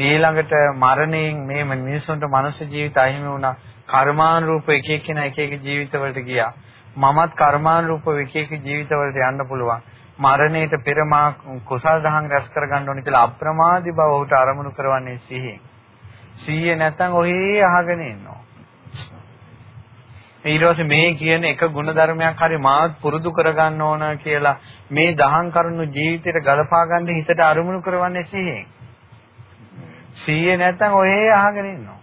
ඊළඟට මරණයෙන් මේ මිනිස්සුන්ට මනුෂ්‍ය ජීවිත අහිමි වුණා. කර්මානුරූප එක එක්කෙනා එක එක ජීවිතවලට ගියා. මමත් කර්මානුරූප එක එක ජීවිතවලට යන්න පුළුවන්. මරණයට පෙර මා කුසල් දහම් රැස් කරගන්න ඕනේ කියලා අප්‍රමාදී බව ඔහුට අරමුණු කරවන්නේ සිහියෙන්. සිහිය නැත්නම් ඔහේ අහගෙන ඉන්නවා. ඊට පස්සේ මේ කියන එක ಗುಣධර්මයක් හරි මාත් පුරුදු කරගන්න ඕන කියලා මේ දහම් කරුණු ජීවිතයට ගලපා ගන්න හිතට අරමුණු කරවන්නේ සිහියෙන්. සිහිය නැත්නම් ඔහේ අහගෙන ඉන්නවා.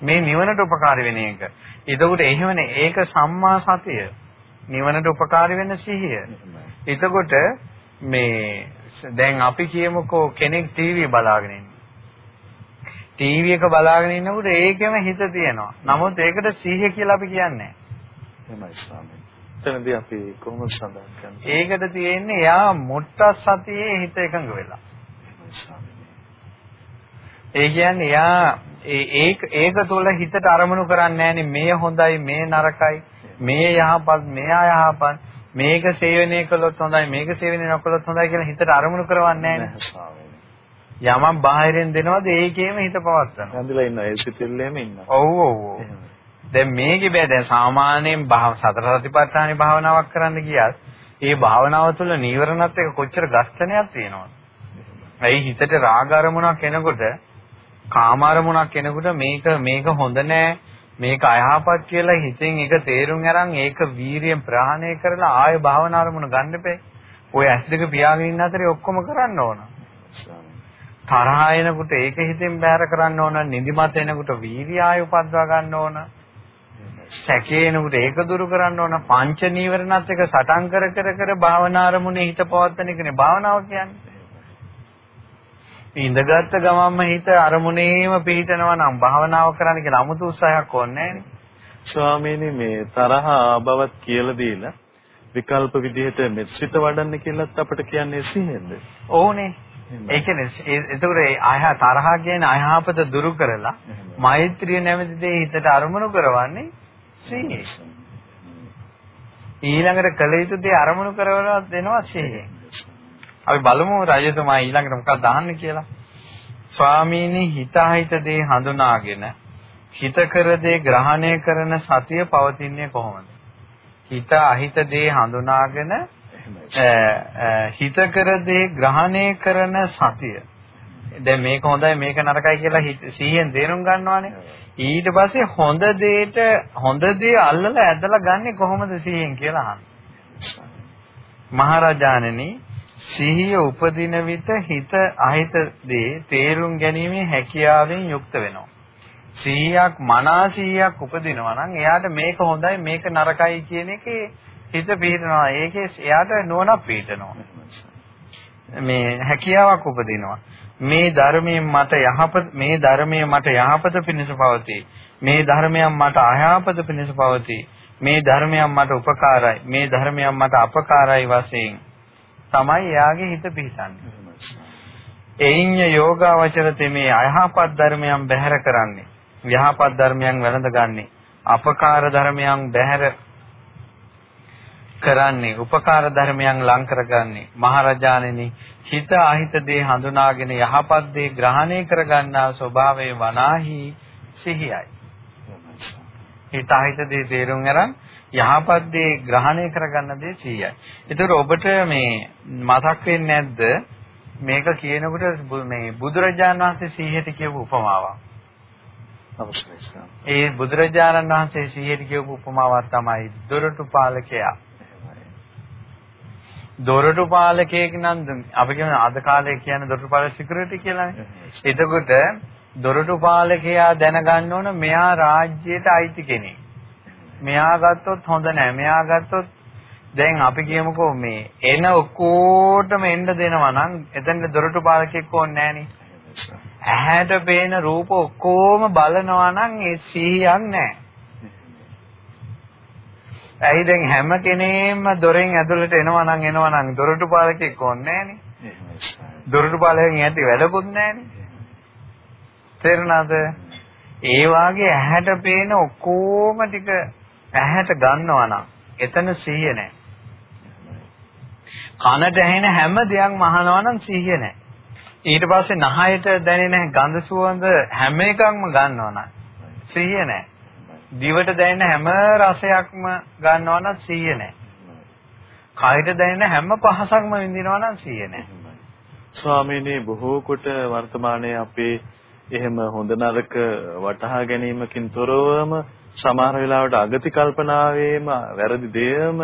මේ නිවනට උපකාරී වෙන එක. එතකොට එහෙමනේ ඒක සම්මා සතිය. නිවනට උපකාරී වෙන සිහිය. එතකොට මේ දැන් අපි කියමුකෝ කෙනෙක් ටීවී බලාගෙන ඉන්නේ. ටීවී එක බලාගෙන ඉන්නකොට ඒකෙම හිත තියෙනවා. නමුත් ඒකට සිහිය කියලා අපි කියන්නේ නැහැ. ස්වාමීනි. එතනදී අපි කොහොමද සඳහන් කරන්නේ? ඒකට තියෙන්නේ යා මුට්ට සතියේ හිත එකඟ වෙලා. ඒ කියන්නේ යා ඒක ඒක තුළ හිතට අරමුණු කරන්නේ නැහනේ මේ හොඳයි මේ නරකයි මේ යහපත් මෙයා යහපත් මේක සේවනය කළොත් හොඳයි මේක සේවනය නොකළොත් හොඳයි කියලා හිතට අරමුණු කරවන්නේ නැහැ යමක් බාහිරින් දෙනවද ඒකේම හිත පවත්නවා. ඇඳලා ඉන්නවා ඒ සිතිල්ලේම ඉන්නවා. ඔව් ඔව්. දැන් මේකේ බෑ දැන් සාමාන්‍යයෙන් සතර සතිපට්ඨාන භාවනාවක් කරන්න ගියත් ඒ භාවනාව තුළ නීවරණත් එක කොච්චර ගස්තනයක් තියෙනවද? ඇයි හිතට රාග අරමුණක් එනකොට කාම අරමුණක් එනකොට මේක මේක හොඳ නෑ මේක අයහපත් කියලා හිතෙන් ඒක තේරුම් අරන් ඒක වීරියෙන් ප්‍රහාණය කරලා ආය භාවනා අරමුණ ගන්න එපේ. ඔය ඇස් දෙක පියාගෙන ඉන්න අතරේ ඔක්කොම කරන්න ඕන. තරහ එනකොට ඒක හිතෙන් බැහැර කරන්න ඕන. නිදිමත එනකොට වීර්ය ආය උපද්දවා ගන්න ඕන. සැකේනකොට ඒක දුරු කරන්න ඕන. පංච නීවරණත් එක සටන් කර කර කර භාවනා අරමුණේ හිත පවත්වන එකනේ භාවනාව කියන්නේ. ඉඳගත්ත ගමන්ම හිත අරමුණේම පිහිටනවා නම් භාවනාව කරන්න කියලා 아무තු උත්සාහයක් ඕනේ ස්වාමීනි මේ තරහ ආබවත් කියලා දීලා විකල්ප විදිහට මෙත්සිත වඩන්න කියලාත් අපිට කියන්නේ සිහියෙන්ද? ඕනේ. ඒ කියන්නේ එතකොට අයහ තරහ කියන අයහපත දුරු කරලා මෛත්‍රිය නැමැති දේ හිතට අරමුණු කරවන්නේ සිහිය. ඊළඟට කළ යුතු දේ අරමුණු කරවලා දෙනවා සිහියෙන්. අපි බලමු රජතුමා ඊළඟට මොකක්ද අහන්නේ කියලා. ස්වාමීනි හිතහිත දේ හඳුනාගෙන හිත කර දේ ග්‍රහණය කරන සතිය පවතින්නේ කොහොමද? හිත අහිත දේ හඳුනාගෙන හිත කර දේ ග්‍රහණය කරන සතිය. දැන් මේක හොඳයි මේක නරකයි කියලා සිහියෙන් තේරුම් ගන්නවානේ. ඊට පස්සේ හොඳ දෙයට හොඳ දේ අල්ලලා ඇදලා ගන්නෙ කොහොමද සිහියෙන් කියලා අහන්නේ. මහරජාණෙනි සිහිය උපදින විට හිත අහිත දේ තේරුම් ගැනීමේ හැකියාවෙන් යුක්ත වෙනවා. සිහියක් මනා සිහියක් උපදිනවා නම් එයාට මේක හොඳයි මේක නරකයි කියන එකේ හිත පිහිටනවා. ඒකේ එයාට නුවණක් පිහිටනවා. මේ හැකියාවක් උපදිනවා. මේ ධර්මයෙන් මට යහපත මේ ධර්මයේ මට යහපත පිණිස පවතී. මේ ධර්මයන් මට අයහපත පිණිස පවතී. මේ ධර්මයන් මට උපකාරයි. මේ ධර්මයන් මට අපකාරයි වශයෙන් තමයි එයාගේ හිත පිහිටන්නේ. එයින්ය යෝගාවචර තෙමේ අයහපත් ධර්මයන් බැහැර කරන්නේ. යහපත් ධර්මයන් වැළඳගන්නේ අපකාර ධර්මයන් බැහැර කරන්නේ උපකාර ධර්මයන් ලං කරගන්නේ මහරජාණෙනි හිත අහිත දේ හඳුනාගෙන යහපත් දේ ග්‍රහණය කරගන්නා ස්වභාවයේ වනාහි සිහියයි හිත අහිත දේ තේරුම් අරන් යහපත් දේ ග්‍රහණය කරගන්න දේ සිහියයි. ඒතර ඔබට මේ මතක් වෙන්නේ නැද්ද? මේක කියනකොට මේ බුදුරජාණන් වහන්සේ සිහියට කියපු උපමාවක්. අවශ්‍යයි ඒ බුදුරජාණන් වහන්සේ සිහියට කියපු උපමාවක් තමයි දොරටු පාලකයා. දොරටු පාලකයෙක් නම් අපි කියන අද කාලේ කියන දොරටු පාලක සිකියුරිටි කියලානේ. එතකොට දොරටු පාලකයා දැනගන්න ඕන මෙයා රාජ්‍යයට අයිති කෙනෙක්. මෙයා ගත්තොත් හොඳ නැහැ. මෙයා ගත්තොත් දැන් අපි කියමුකෝ මේ එන ඔක්කොටම එන්න දෙනවා නම් එතන දොරටු පාලකෙක් ඕනේ නැහනේ. ඇහැට පේන රූප ඔක්කොම බලනවා නම් ඒ සිහියක් නැහැ. ඇයි දැන් හැම කෙනෙම දොරෙන් ඇතුළට එනවා නම් එනවා නම් දොරටු පාලකෙක් ඕනේ නැහනේ. දොරටු පාලකෙන් ඇති වැඩකුත් නැහනේ. තේරුණාද? ඒ වාගේ ඇහැට පේන ඔක්කොම ටික ඇහැට ගන්නවා නම් එතන සිහිය නැහැ. කනට ඇහෙන හැම දෙයක්ම අහනවා නම් සිහිය නැහැ. ඊට පස්සේ නහයට දැනෙන ගඳ සුවඳ හැම එකක්ම ගන්නවා නම් සිහිය නැහැ. දිවට දැනෙන හැම රසයක්ම ගන්නවා නම් සිහිය නැහැ. කයට දැනෙන හැම පහසක්ම විඳිනවා නම් සිහිය නැහැ. ස්වාමීනි බොහෝ කොට වර්තමානයේ අපේ එහෙම හොඳ නරක වටහා ගැනීමකින් තොරවම සමහර වෙලාවට අගති කල්පනාවේම වැරදි දේම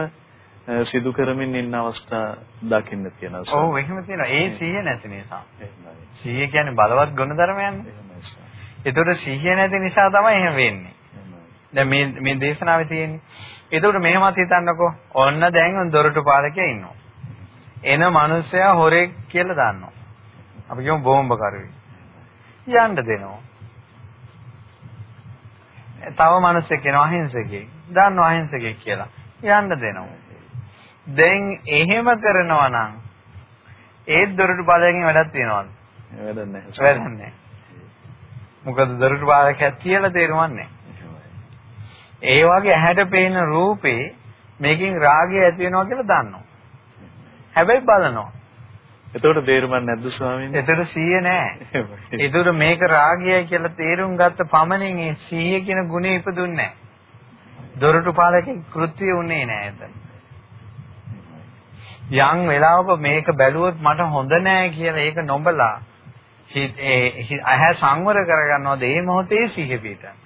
සිදු කරමින් ඉන්න අවස්ථා දකින්න තියෙනවා. ඔව් එහෙම තියෙනවා. ඒ සිහිය නැති නිසා. සිහිය කියන්නේ බලවත් ගුණධර්මයන්නේ. ඒතකොට සිහිය නැති නිසා තමයි එහෙම වෙන්නේ. දැන් මේ මේ දේශනාවේ තියෙන්නේ. ඒකට මෙහෙමත් හිතන්නකෝ. ඔන්න දැන් දොරටු පාලකයා ඉන්නවා. එන මිනිස්සයා හොරෙක් කියලා දන්නවා. අපි කියමු බෝම්බ කරුවේ. යන්න දෙනවා. තව මිනිස්සෙක් එනවා අහිංසකයෙක්. දන්නවා අහිංසකයෙක් කියලා. යන්න දෙනවා. දැන් එහෙම කරනවා නම් ඒත් දොරටු පාලකයන් වැඩක් තියනවද? වැඩක් නැහැ. වැඩක් නැහැ. මොකද දොරටු පාලකයා කියලා තේරුම්න්නේ ඒ වගේ ඇහැට පේන රූපේ මේකෙන් රාගය ඇති වෙනවා කියලා දන්නවා. හැබැයි බලනවා. එතකොට තේරුමක් නැද්ද ස්වාමීන් වහන්සේ? එතකොට සීය නෑ. එතකොට මේක රාගයයි කියලා තේරුම් ගත්ත පමණින් ඒ සීය කියන ගුණය ඉපදුන්නේ නෑ. දොරටු පාලකේ කෘත්‍ය උනේ නෑ එතන. යම් වෙලාවක මේක බැලුවොත් මට හොඳ නෑ කියලා ඒක නොබලා ඒ ඇහැ සංවර කරගන්නවද ඒ මොහොතේ සිහිය පිටන.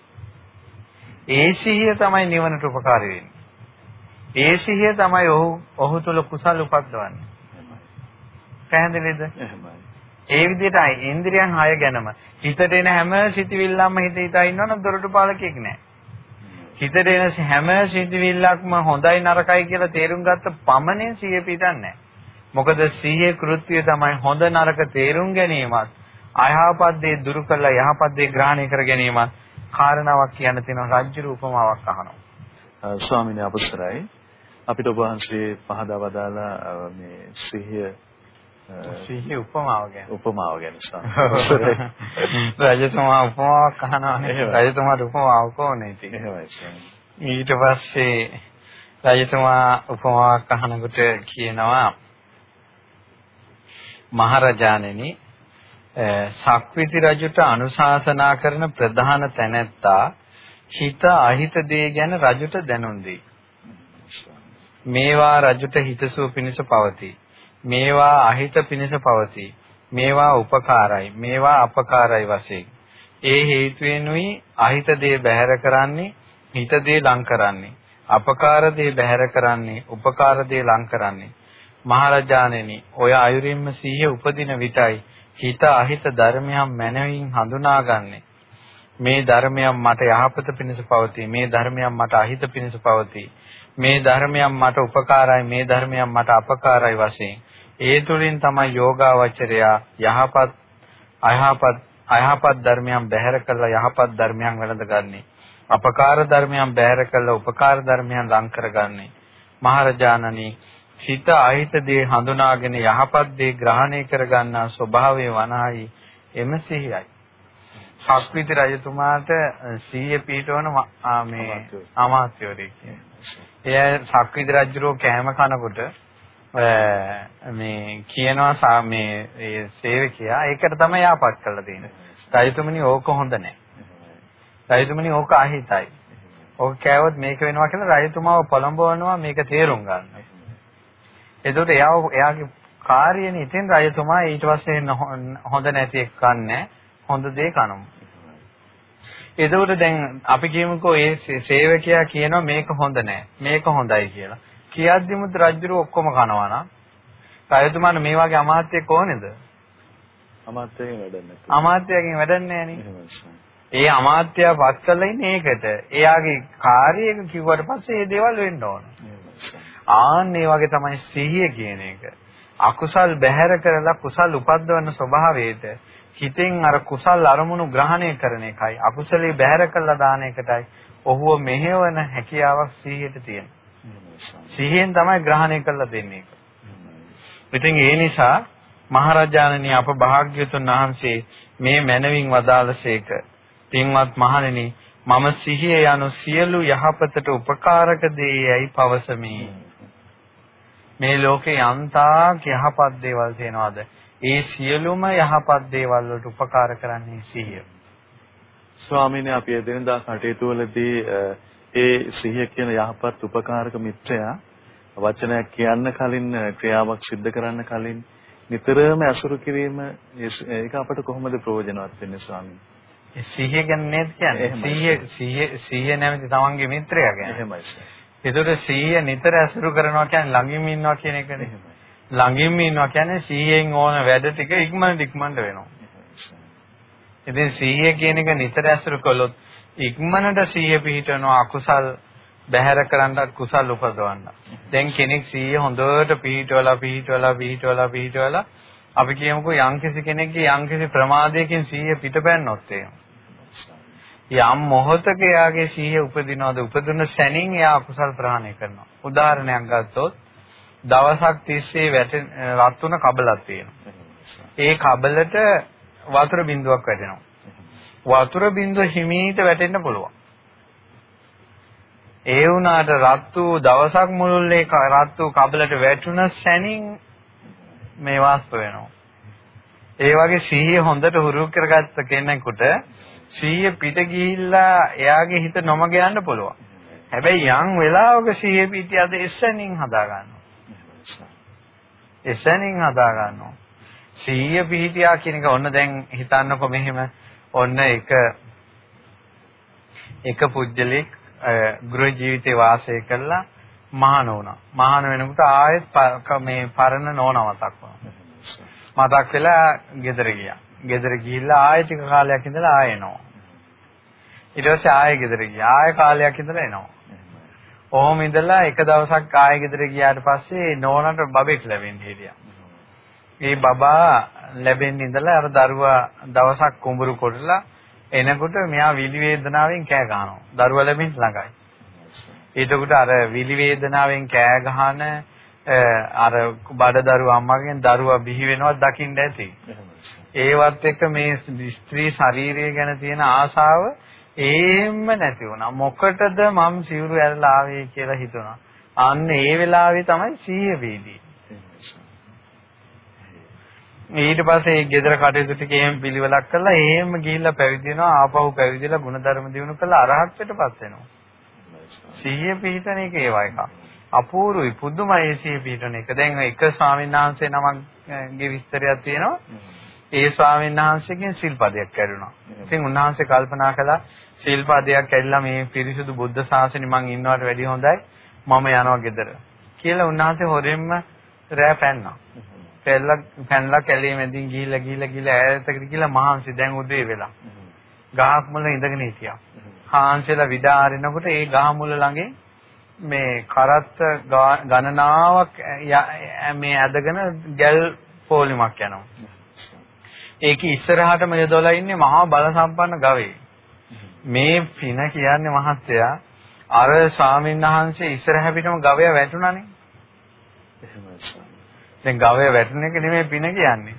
ඒ සිහිය තමයි නිවනට උපකාර වෙන්නේ. ඒ සිහිය තමයි ඔහු ඔහු තුල කුසල උපද්දවන්නේ. පැහැදිලිද? ඒ විදිහට ඉන්ද්‍රියන් හය ගැනම හිතට එන හැම සිතිවිල්ලක්ම හිත හිතා ඉන්නවනම් දොරටු පාලකෙක් නැහැ. හිතට එන හැම සිතිවිල්ලක්ම හොඳයි නරකයි කියලා තේරුම් ගත්ත පමණින් සිහිය පිටන්නේ මොකද සිහියේ කෘත්‍යය තමයි හොඳ නරක තේරුම් ගැනීමත් අයහපත් දේ දුරු කළා යහපත් දේ ග්‍රහණය කර ගැනීමත් කාරණාවක් කියන්න තියෙනවා රාජ්‍ය රූපමාවක් අහනවා. ස්වාමීන් අවසරයි. අපිට ඔබ වහන්සේ පහදා වදාලා මේ සිහිය සිහිය උපමාව ගැන. උපමාව ගැන රජතුමා උපමාවක් අහනවානේ. රජතුමාට උපමාවක් ඕනේ ඉතින්. එහෙමයි ඊට පස්සේ රජතුමා උපමාවක් අහනකොට කියනවා මහරජාණෙනි සක්විති රජුට අනුශාසනා කරන ප්‍රධාන තැනැත්තා හිත අහිත දේ ගැන රජුට දැනුම් දෙයි. මේවා රජුට හිතසුව පිණිස පවතී. මේවා අහිත පිණිස පවතී. මේවා උපකාරයි. මේවා අපකාරයි වශයෙන්. ඒ හේතුවෙනුයි අහිත දේ බැහැර කරන්නේ, හිත දේ ලං කරන්නේ. අපකාර දේ බැහැර කරන්නේ, උපකාර දේ ලං කරන්නේ. මහරජාණෙනි, ඔය අයුරින්ම සිහිය උපදින විටයි හිත අහිත ධර්මයන් මනවින් හඳුනාගන්නේ මේ ධර්මයන් මට යහපත පිණිස පවතී. මේ ධර්මයන් මට අහිත පිණිස පවතී. මේ ධර්මයන් මට උපකාරයි මේ ධර්මයන් මට අපකාරයි වශයෙන්. ඒ තුලින් තමයි යෝගාවචරයා යහපත් අයහපත් අයහපත් ධර්මයන් බැහැර කළා යහපත් ධර්මයන් වැළඳගන්නේ. අපකාර ධර්මයන් බැහැර කළා උපකාර ධර්මයන් ලං කරගන්නේ. මහරජාණනි හිත අහිත දේ හඳුනාගෙන යහපත් දේ ග්‍රහණය කරගන්නා ස්වභාවය වනහයි එම සිහියයි. සක්විති රජතුමාට සීය පීඨවන මේ අමාත්‍යවරයෙක් එයා සක්විති රජුරෝ කෑම කනකොට මේ කියනවා මේ ඒ සේවකයා ඒකට තමයි යාපත් කරලා තියෙන්නේ. රජතුමනි ඕක හොඳ නැහැ. රජතුමනි ඕක අහිතයි. ඕක කෑවොත් මේක වෙනවා කියලා රජතුමාව පොළඹවනවා මේක තේරුම් ගන්න. එතකොට එයා එයාගේ කාර්යනේ ඉතින් රජතුමා ඊට පස්සේ හොඳ නැති එක කන්නේ හොඳ දේ කනමු. එතකොට දැන් අපි කියමුකෝ ඒ සේවකයා කියනවා මේක හොඳ නෑ මේක හොඳයි කියලා. කියද්දිමුත් රජුරු ඔක්කොම කනවා නම් රජතුමාට මේ වගේ අමාත්‍යෙක් ඕනේද? අමාත්‍යයෙන් වැඩන්නේ. අමාත්‍යයෙන් වැඩන්නේ නෑනේ. ඒ අමාත්‍යයා වත් කරලා ඉන්නේ ඒකට. එයාගේ කාර්යයක කිව්වට පස්සේ මේ දේවල් වෙන්න ඕන. ආන්න ඒ වගේ තමයි සිහිය කියන එක. අකුසල් බැහැර කරලා කුසල් උපද්දවන ස්වභාවයට හිතෙන් අර කුසල් අරමුණු ග්‍රහණය කරන එකයි අකුසලේ බැහැර කරලා දාන එකටයි ඔහුව මෙහෙවන හැකියාවක් සිහියට තියෙනවා. සිහියෙන් තමයි ග්‍රහණය කරලා දෙන්නේ. ඉතින් ඒ නිසා මහරජාණනි අප භාග්‍යතුන් වහන්සේ මේ මැනවින් වදාළසේක. පින්වත් මහණෙනි මම සිහිය යනු සියලු යහපතට උපකාරක දේයයි පවසමි. මේ ලෝකේ යන්තාක් යහපත් දේවල් තියෙනවාද? ඒ සියලුම යහපත් දේවල් වලට උපකාර කරන්නේ සිහිය. ස්වාමීන් අපි එදිනදා කටයුතු වලදී ඒ සිහිය කියන යහපත් උපකාරක මිත්‍රයා වචනයක් කියන්න කලින් ක්‍රියාවක් සිද්ධ කරන්න කලින් නිතරම අසුරු කිරීම ඒක අපට කොහොමද ප්‍රයෝජනවත් වෙන්නේ ස්වාමීන්? ඒ සිහිය ගැන නේද කියන්නේ? සිහිය සිහිය සිහිය නැමැති තමන්ගේ මිත්‍රයා කියන්නේ එහෙමයි ඒතර සිහිය නිතර අසුරු කරනවා කියන්නේ ළඟින්ම ඉන්නවා කියන එකනේ ළඟින්ම ඉන්නවා කියන්නේ සිහියෙන් ඕන වැඩ ටික ඉක්මනට ඉක්මනට වෙනවා. ඉතින් සිහිය කියන එක නිතර ඇසුරු කළොත් ඉක්මනට සිහිය පිහිටවනවා අකුසල් බැහැර කරන්නත් කුසල් උපදවන්න. දැන් කෙනෙක් සිහිය හොඳට පිහිටවලා පිහිටවලා පිහිටවලා පිහිටවලා අපි කියමුකෝ යම්කිසි කෙනෙක්ගේ යම්කිසි ප්‍රමාදයකින් සිහිය පිටපැන්නොත් යම් මොහොතක එයාගේ සිහිය උපදිනවද උපදින සැනින් එයා අකුසල් ප්‍රහාණය කරනවා. උදාහරණයක් ගත්තොත් දවසක් තිස්සේ වැටෙන රත් වුණ කබලක් තියෙනවා. ඒ කබලට වතුර බිඳුවක් වැටෙනවා. වතුර බිඳුව හිමීට වැටෙන්න පුළුවන්. ඒ වුණාට රත් වූ දවසක් මුළුල්ලේ රත් වූ කබලට වැටුණ සැනින් මේ වාස්ප වෙනවා. ඒ වගේ සිහිය හොඳට හුරු කරගත්ත කෙනෙකුට සිහිය පිට ගිහිල්ලා එයාගේ හිත නොමග යන්න පුළුවන්. හැබැයි යම් වෙලාවක සිහිය පිටියද එසැනින් හදා ගන්නවා. එසැනින් හදා ගන්නවා. සීය පිහිටියා කියන එක ඔන්න දැන් හිතන්නකො මෙහෙම ඔන්න එක එක පුජ්‍යලෙක් ගෘහ ජීවිතේ වාසය කළා මහාන වුණා. මහාන වෙනකොට ආයෙත් මේ පරණ නෝන මතක් වුණා. මතක් වෙලා ගෙදර ගියා. ගෙදර ගිහිල්ලා ආයෙ ටික කාලයක් ඉඳලා ආයෙ එනවා. ඊට පස්සේ ආයෙ ගෙදර ගියා. ආයෙ කාලයක් ඉඳලා එනවා. ඔහොම ඉඳලා එක දවසක් ආයෙ ගෙදර ගියාට පස්සේ නෝනට බබෙක් ලැබෙන්න හිටියා. ඒ බබා ලැබෙන්න ඉඳලා අර දරුවා දවසක් කුඹුරු කොටලා එනකොට මෙයා විලි වේදනාවෙන් කෑ ගහනවා. දරුවා ලැබෙන්න ළඟයි. ඊටකොට අර විලි වේදනාවෙන් කෑ ගහන අර බඩ දරුවා අම්මගෙන් දරුවා බිහි වෙනවා දකින්න ඇති. ඒවත් එක්ක මේ ස්ත්‍රී ශාරීරිය ගැන තියෙන ආශාව ඒෙම්ම නැති වුණා. මොකටද මම සිවුරු ඇරලා ආවේ කියලා හිතුණා. අන්න ඒ වෙලාවේ තමයි සීය වේදී. ඊට පස්සේ ඒ ගෙදර කටයුතු ටික එහෙම පිළිවෙලක් කරලා එහෙම ගිහිල්ලා පැවිදි වෙනවා ආපහු පැවිදිලා ಗುಣධර්ම දිනු කරලා අරහත්ත්වයටපත් වෙනවා. සීය පිහිටන එක ඒවා එක. අපූර්වයි පුදුමයි සීය පිහිටන එක. දැන් එක ස්වාමීන් වහන්සේ නමක්ගේ විස්තරයක් තියෙනවා. ඒ ස්වාමීන් වහන්සේගෙන් සිල්පදයක් කැඩුනා. ඉතින් උන්වහන්සේ කල්පනා කළා සිල්පදයක් කැඩලා මේ පිරිසුදු බුද්ධ ශාසනය මං ඉන්නවට වැඩිය හොඳයි මම යනවා ගෙදර. කියලා උන්වහන්සේ හොරෙන්ම රෑ පැන්නා. පැල්ලා පැන්ලා කැලේ මැදින් ගිහිල්ලා ගිහිල්ලා ගිහිල්ලා ඈතකට ගිහිල්ලා මහන්සි දැන් උදේ වෙලා. ගහක් මුල ඉඳගෙන හිටියා. හාන්සෙලා විඩාරිනකොට ඒ ගහ මුල ළඟින් මේ කරත්ත ගණනාවක් මේ ඇදගෙන ගැල් පොලිමක් යනවා. ඒක ඉස්සරහටම යදවලා ඉන්නේ මහා බල සම්පන්න ගවයෙක්. මේ පින කියන්නේ මහත්තයා අර ස්වාමීන් වහන්සේ ඉස්සරහ පිටම ගවය වැටුණානේ. දැන් ගවය වැටුණ එක නෙමෙයි පින කියන්නේ.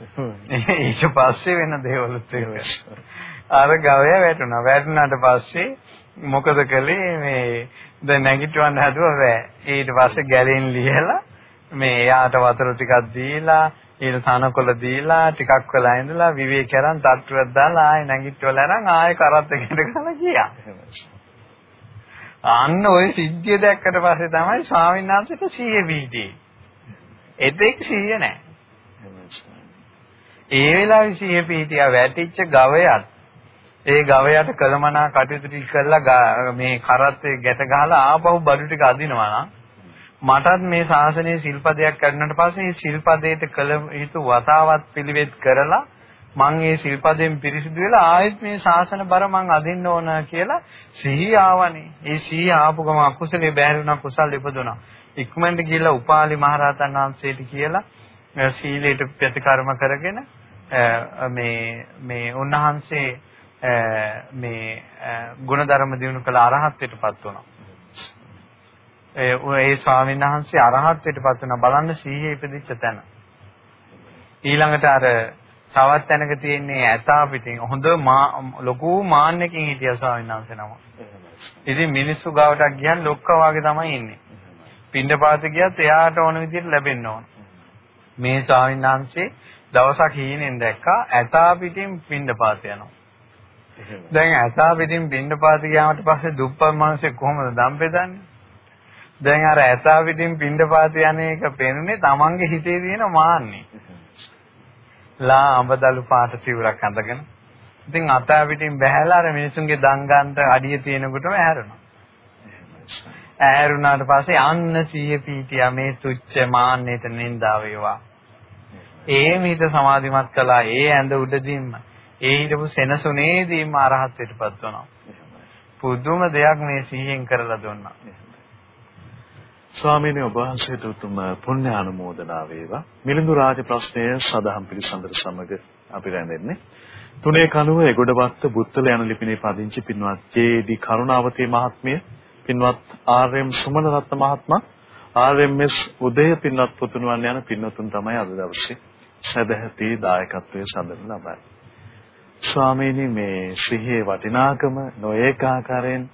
ඊට පස්සේ වෙන දේවලුත් ඒක. අර ගවයා වැටුණා. වැටුණාට පස්සේ මොකද කළේ මේ දැන් නැගිටවන්න හදුවා බෑ. ඊට පස්සේ ගැලෙන් ලියලා මේ එයාට වතුර ටිකක් දීලා ඊට තනකොළ දීලා ටිකක් වෙලා ඉඳලා විවේකයන් තට්ටුවක් දාලා ආයෙ නැගිටවලා අරන් ආයෙ කරත් එකට ගහලා ගියා. අන්න ওই සිද්ධිය දැක්කට පස්සේ තමයි ස්වාමීන් වහන්සේට සිහිය පිහිටියේ. එතෙක් සිහිය නැහැ. ඒ වෙලාවේ සිහිය පිහිටියා වැටිච්ච ගවයත් ඒ ගවයාට කලමනා කටයුතු ටික කරලා මේ කරත් ගැට ගහලා ආපහු බඩු ටික අදිනවා නම් මටත් මේ ශාසනයේ සිල්පදයක් කරනට පස්සේ මේ සිල්පදයට කළ යුතු වතාවත් පිළිවෙත් කරලා මං මේ සිල්පදයෙන් පිරිසිදු වෙලා ආයෙත් මේ ශාසන බර මං අදින්න ඕන කියලා සිහිය ආවනේ. ඒ සිහිය ආපු ගම අකුසලේ බැහැරුණා කුසල් ඉපදුණා. ඉක්මනට ගිහිල්ලා උපාලි මහරහතන් වහන්සේට කියලා සීලයට ප්‍රතිකර්ම කරගෙන මේ මේ උන්වහන්සේ මේ ගුණධර්ම දිනු කළ අරහත්ත්වයටපත් වුණා. ඒ ඒ ස්වාමීන් වහන්සේ අරහත්ත්වයටපත් වුණා බලන්න සීයේ ඉපදිච්ච තැන. ඊළඟට අර තවත් තැනක තියෙන්නේ ඇතා පිටින් හොඳ ලොකු මාන්නකින් හිටියා ස්වාමීන් වහන්සේ නම. ඉතින් මිනිස්සු ගාවට ගියන් ලොක්කා වගේ තමයි ඉන්නේ. පින්ඩපාත ගියත් එයාට ඕන විදිහට ලැබෙන්න ඕන. මේ ස්වාමීන් වහන්සේ දවසක් හීනෙන් දැක්කා ඇතා පිටින් පින්ඩපාත යනවා. දැන් ඇතා පිටින් පින්ඩපාත ගියාමට පස්සේ දුප්පත් මිනිස්සු කොහොමද දම් බෙදන්නේ? දැන් අර ඇතා පිටින් පින්ඩපාත යන එක පෙනුනේ Tamange හිතේ තියෙන මාන්නේ. ලා අඹදලු පාට සිවුරක් අඳගෙන. ඉතින් අතා පිටින් බැහැලා අර මිනිසුන්ගේ දංගන්ට අඩිය තියෙනකොටම ඇහැරුණා. ඇහැරුණාට පස්සේ අන්න සිහිය පීතියා මේ තුච්ච මාන්නයට නින්දා වේවා. ඒ මිහිත සමාධිමත් කළා ඒ ඇඳ උඩදීම ඒ හිටපු සෙනසුනේදීම අරහත්ත්වයටපත් වුණා. පුදුම දෙයක් මේ සිහියෙන් කරලා දුන්නා. ස්වාමීන් වහන්සේට උතුම් පුණ්‍ය ආනුමෝදනා වේවා. මිලිඳු රාජ ප්‍රශ්නය සදාම් පිළිසඳර සමග අපි රැඳෙන්නේ. තුනේ කනුව එගොඩවත්ත බුත්තල යන ලිපිනේ පදිංචි පින්වත් ජේ.ඩි. කරුණාවතී මහත්මිය, පින්වත් ආර්.එම්. සුමනරත්න මහත්මයා, ආර්.එම්.එස්. උදය පින්වත් පුතුණුවන් යන පින්වතුන් තමයි අද දවසේ සදැහැති දායකත්වයේ සඳහන් ලබන්නේ. ස්වාමීනි මේ සිහියේ වටිනාකම නොඒකාකාරයෙන්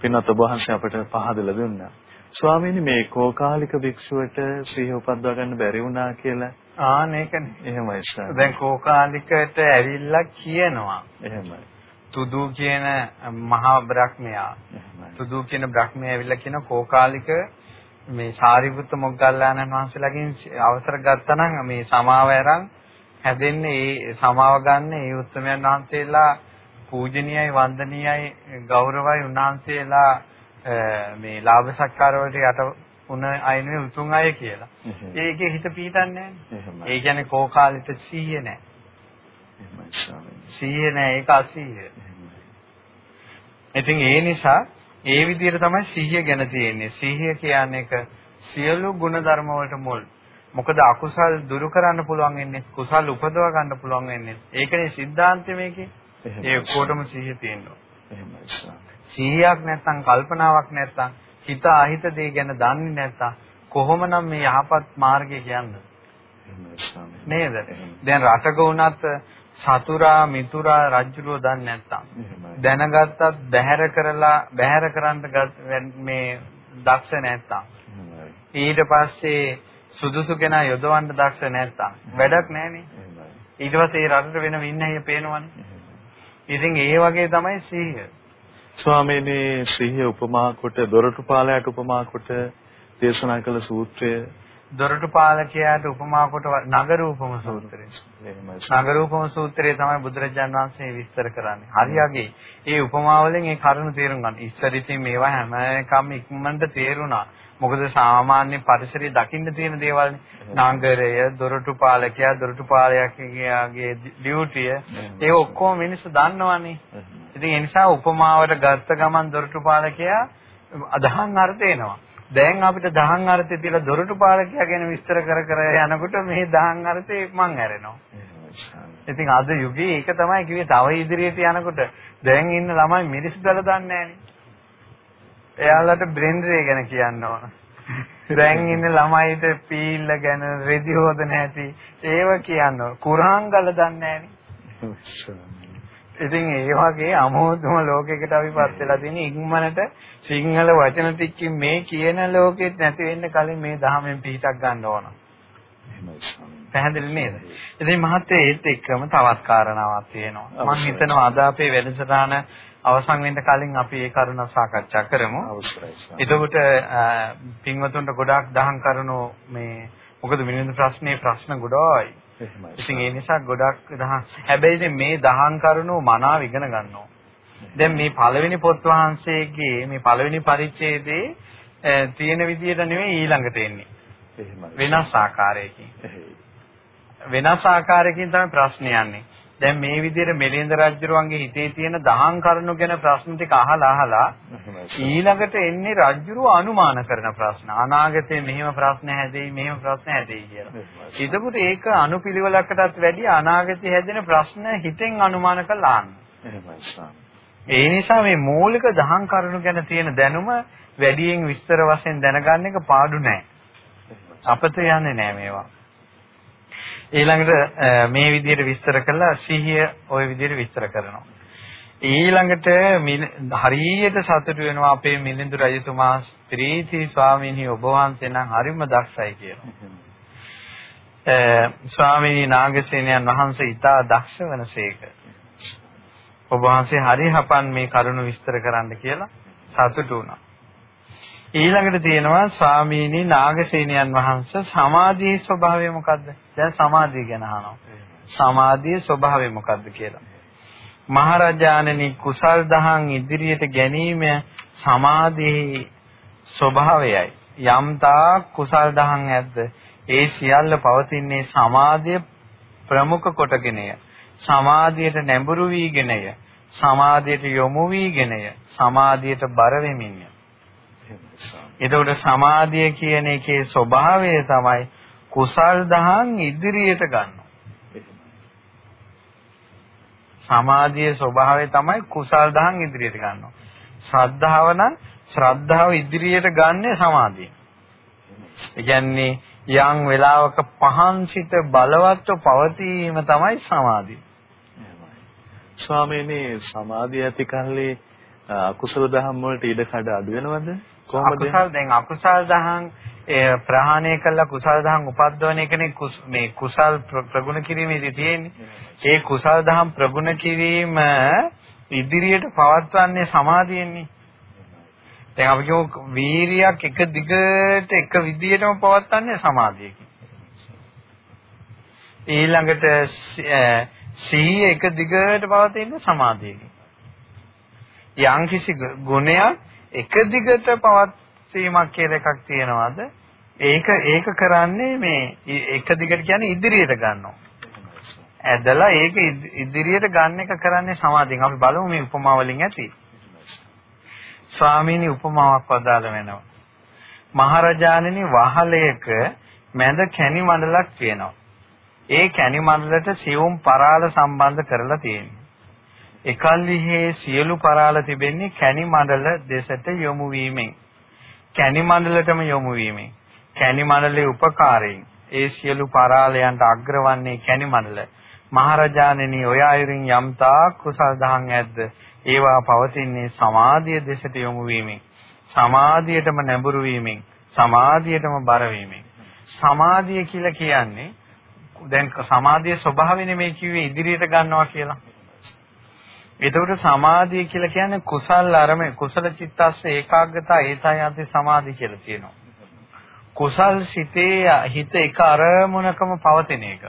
පින්වත් ඔබ වහන්සේ අපට පහදලා දුන්නා. ස්වාමීනි මේ කෝකාලික භික්ෂුවට සිහිය උපද්දවා ගන්න බැරි වුණා කියලා ආ මේකනේ. එහෙමයි සර්. දැන් කෝකාලිකට ඇවිල්ලා කියනවා. එහෙමයි. තුදු කියන මහා බ්‍රහ්මයා. තුදු කියන බ්‍රහ්මයා ඇවිල්ලා කියන කෝකාලික මේ සාරිපුත්ත මොග්ගල්ලාණන් වහන්සේලාගෙන් අවසර ගත්තා නම් මේ සමාව අරන් හැදෙන්නේ ඒ සමාව ගන්න ඒ උත්සමයන් වහන්සේලා පූජනීයයි වන්දනීයයි ගෞරවයි උන්වහන්සේලා මේ ලාභ සත්කාර වලට යට උන අය නෙවෙයි උතුම් අය කියලා. ඒකේ හිත පිහිටන්නේ නැහැ. ඒ කියන්නේ කෝකාලිත 100 නැහැ. 100 නැහැ ඒක 80. ඉතින් ඒ නිසා ඒ විදිහට තමයි 100 ගැන තියෙන්නේ. 100 කියන්නේ එක සියලු ಗುಣධර්ම වලට මුල්. මොකද අකුසල් දුරු කරන්න පුළුවන් වෙන්නේ කුසල් උපදව ගන්න පුළුවන් වෙන්නේ. ඒකනේ සිද්ධාන්තය මේකේ. ඒ ඔක්කොටම 100 තියෙනවා. එහෙමයි. සිහියක් නැත්නම් කල්පනාවක් නැත්නම් හිත අහිත දේ ගැන දන්නේ නැත්නම් කොහොමනම් මේ යහපත් මාර්ගය කියන්නේ? නේද? දැන් රටක වුණත් සතුරා මිතුරා රජුරෝ දන්නේ නැත්තම් දැනගත්තත් බැහැර කරලා බැහැර කරන්න මේ දක්ෂ නැත්තම් ඊට පස්සේ සුදුසු කෙනා යොදවන්න දක්ෂ නැත්තම් වැඩක් නැහනේ ඊට පස්සේ ඒ රටට වෙන වින්නහිය පේනවනේ. ඉතින් ඒ වගේ තමයි සිහිය ස්වාමීනි සිහිය උපමා කොට දොරටුපාලයට උපමා කොට දේශනා කළ සූත්‍රය දොරටු පාලකයාට උපමා කොට නගරූපම සූත්‍රය. නගරූපම සූත්‍රය තමයි බුදුරජාණන් වහන්සේ විස්තර කරන්නේ. හරියගේ ඒ උපමා වලින් ඒ කරුණු තේරුම් ගන්න. ඉස්සර ඉතින් මේවා හැම එකම ඉක්මනට තේරුණා. මොකද සාමාන්‍ය පරිසරයේ දකින්න තියෙන දේවල්නේ. නගරය, දොරටු පාලකයා, දොරටු පාලකයාගේ ඩියුටිය ඒ ඔක්කොම මිනිස්සු දන්නවනේ. ඉතින් ඒ නිසා උපමාවට ගත්ත ගමන් දොරටු පාලකයා අදහන් අර්ථ එනවා. දැන් අපිට දහං අර්ථය තියලා දොරටු පාලකයා ගැන විස්තර කර කර යනකොට මේ දහං අර්ථේ මං ඇරෙනවා. ඉතින් අද යුගයේ ඒක තමයි කිව්වේ තව ඉදිරියට යනකොට දැන් ඉන්න ළමයි මිරිස් ගල දන්නේ නැහනේ. එයාලට බ්‍රෙන්ඩරේ ගැන කියන්න ඕන. දැන් ඉන්න ළමයිට පීල්ල ගැන රෙදි හොදන හැටි ඒව කියන්න ඕන. කුරහන් ගල දන්නේ නැහනේ. ඉතින් ඒ වගේ අමෝධම ලෝකයකට අපිපත් වෙලා තියෙන ඉක්මනට සිංහල වචන ටිකකින් මේ කියන ලෝකෙත් නැති වෙන්න කලින් මේ ධහමෙන් පිටක් ගන්න ඕන. පැහැදිලි නේද? ඉතින් මහත්තයා ඒත් එක්කම තවත් කාරණාවක් තියෙනවා. මම හිතනවා අද අපේ වැඩසටහන අවසන් වෙන්න කලින් අපි ඒ කරුණ සාකච්ඡා කරමු. අවශ්‍යයි. එතකොට පින්වතුන්ට ගොඩාක් දහම් කරුණු මේ මොකද මිනිඳු ප්‍රශ්නේ ප්‍රශ්න ගොඩායි. ඉතින් ඒ නිසා ගොඩක් දහම් හැබැයි ඉතින් මේ දහම් කරුණු මනාව ඉගෙන ගන්නවා. දැන් මේ පළවෙනි පොත් වහන්සේගේ මේ පළවෙනි පරිච්ඡේදයේ තියෙන විදිහට නෙවෙයි ඊළඟට එන්නේ. වෙනස් ආකාරයකින්. වෙනස් ආකාරයකින් තමයි ප්‍රශ්න යන්නේ. දැන් මේ විදිහට මෙලින්ද රජුරුවන්ගේ හිතේ තියෙන දහම් කරුණු ගැන ප්‍රශ්න ටික අහලා අහලා ඊළඟට එන්නේ රජුරුව අනුමාන කරන ප්‍රශ්න. අනාගතේ මෙහෙම ප්‍රශ්න හැදෙයි මෙහෙම ප්‍රශ්න හැදෙයි කියලා. එතකොට ඒක අනුපිළිවෙලකටත් වැඩිය අනාගතේ හැදෙන ප්‍රශ්න හිතෙන් අනුමාන කරලා ඒ නිසා මේ මූලික දහම් කරුණු ගැන තියෙන දැනුම වැඩියෙන් විස්තර වශයෙන් දැනගන්න එක පාඩු නෑ. අපත යන්නේ නෑ මේවා. ඊළඟට මේ විදිහට විස්තර කළා සිහිය ওই විදිහට විස්තර කරනවා. ඊළඟට හරියට සතුටු වෙනවා අපේ මිලිඳු රජතුමා ප්‍රීති ස්වාමීනි ඔබ වහන්සේ නම් හරිම දක්ෂයි කියලා. ස්වාමීනි නාගසේනයන් වහන්සේ ඉතා දක්ෂ වෙනසේක. ඔබ වහන්සේ හරි හපන් මේ කරුණ විස්තර කරන්න කියලා සතුටු වුණා. ඊළඟට තියෙනවා ස්වාමීනි නාගසේනයන් වහන්සේ සමාධියේ ස්වභාවය මොකද්ද? දැන් සමාධිය ගැන අහනවා. සමාධියේ ස්වභාවය මොකද්ද කියලා. මහරජාණනි කුසල් දහම් ඉදිරියට ගැනීම සමාධියේ ස්වභාවයයි. යම්තා කුසල් දහම් ඇද්ද ඒ සියල්ල පවතින්නේ සමාධිය ප්‍රමුඛ කොටගෙනය. සමාධියට නැඹුරු වීගෙනය. සමාධියට යොමු වීගෙනය. සමාධියට බර වෙමින්ය. එතකොට සමාධිය කියන එකේ ස්වභාවය තමයි කුසල් දහම් ඉදිරියට ගන්නවා. සමාධියේ ස්වභාවය තමයි කුසල් දහම් ඉදිරියට ගන්නවා. ශ්‍රද්ධාව නම් ශ්‍රද්ධාව ඉදිරියට ගන්නේ සමාධිය. ඒ කියන්නේ යම් වෙලාවක පහන් සිත බලවත්ව පවතීම තමයි සමාධිය. ස්වාමීනි සමාධිය ඇති කල්ලි අකුසල දහම් වලට ඉඩ කඩ අඩු වෙනවද? කොහොමද? අකුසල් දැන් අකුසල් දහම් ප්‍රහාණය කළා කුසල් දහම් උපද්දවන එකනේ මේ කුසල් ප්‍රගුණ කිරීමේදී තියෙන්නේ. ඒ කුසල් දහම් ප්‍රගුණ කිරීම ඉදිරියට පවත්වන්නේ සමාධියෙන්නේ. දැන් අපි කියමු වීරියක් එක දිගට එක විදියටම පවත්වන්නේ සමාධියකින්. ඊළඟට සිහිය එක දිගට පවතින්නේ සමාධියකින්. යම්කිසි ගුණයක් එක දිගට පවත්වීමක් කියලා එකක් තියෙනවද? ඒක ඒක කරන්නේ මේ එක දිගට කියන්නේ ඉදිරියට ගන්නවා. ඇදලා ඒක ඉදිරියට ගන්න එක කරන්නේ සමාධියෙන්. අපි බලමු මේ උපමා වලින් ඇති. ස්වාමීනි උපමාවක් වදාළ වෙනවා. මහරජාණනි වහලයක මැද කැණි මණ්ඩලක් තියෙනවා. ඒ කැණි මණ්ඩලට සියුම් පරාල සම්බන්ධ කරලා තියෙනවා. එකල්ලිහි සියලු පරාල තිබෙන්නේ කැණි මණ්ඩල දෙසට යොමු වීමෙන්. කැණි මණ්ඩලටම යොමු වීමෙන්. කැණි මණ්ඩලයේ උපකාරයෙන් ඒ සියලු පරාලයන්ට අග්‍රවන්නේ කැණි මණ්ඩල. මහරජාණෙනි ඔය අයුරින් යම්තා කුසල් දහම් ඇද්ද ඒවා පවතින්නේ සමාධිය දෙසට යොමු වීමෙන්. සමාධියටම නැඹුරු වීමෙන්. සමාධියටම බර වීමෙන්. සමාධිය කියලා කියන්නේ දැන් සමාධියේ ස්වභාවයනේ මේ කිව්වේ ඉදිරියට ගන්නවා කියලා. එතකොට සමාධිය කියලා කියන්නේ කුසල් අරම කුසල චිත්තස්ස ඒකාග්‍රතා ඒතය යති සමාධි කියලා කියනවා. කුසල් සිතේ හිත එක අරමුණකම පවතින එක.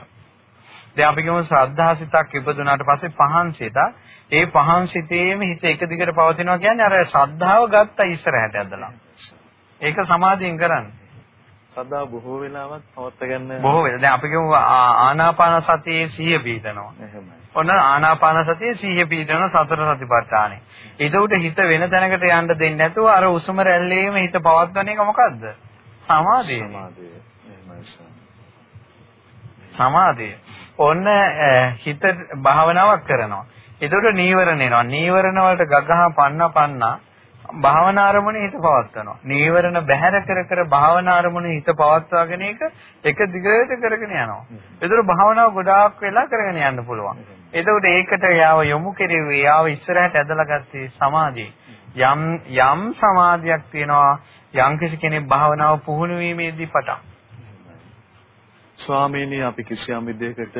දැන් අපි කියමු ශ්‍රද්ධා සිතක් ඉපදුනාට පස්සේ පහන් සිත ඒ පහන් සිතේම හිත එක දිගට පවතිනවා කියන්නේ අර ශ්‍රද්ධාව ගත්ත ඉස්සරහට ඇදලා. ඒක සමාධියෙන් කරන්නේ. සදා බොහෝ වෙලාවක් පවත්ත ගන්න බොහෝ වෙලා දැන් අපි කියමු ආනාපාන සතියේ සිහිය පිහිටනවා. එහෙමයි. ඔන්න ආනාපාන සතියේ සිහිය පිහිටන සතර සතිපට්ඨානෙ. ඒකට හිත වෙන තැනකට යන්න දෙන්නේ නැතුව අර උසුම රැල්ලේම හිත පවත්වන එක මොකද්ද? සමාධිය. සමාධිය. සමාධිය. ඔන්න හිත භාවනාවක් කරනවා. ඒකට නීවරණ එනවා. නීවරණ වලට ගගහ පන්න පන්නා භාවනා අරමුණේ හිත පවත්වනවා. නීවරණ බැහැර කර කර භාවනා අරමුණේ හිත පවත්වාගෙන එක එක දිගට කරගෙන යනවා. ඒතර භාවනාව ගොඩාක් වෙලා කරගෙන යන්න පුළුවන්. එතකොට ඒකට යාව යොමු කෙරෙව්වේ යාව ඉස්සරහට ඇදලා ගත්තේ සමාධිය. යම් යම් සමාධියක් තියෙනවා යම් කෙනෙක් භාවනාව පුහුණු වීමේදී පටන්. ස්වාමීනි අපි කිසියම් විදිහකට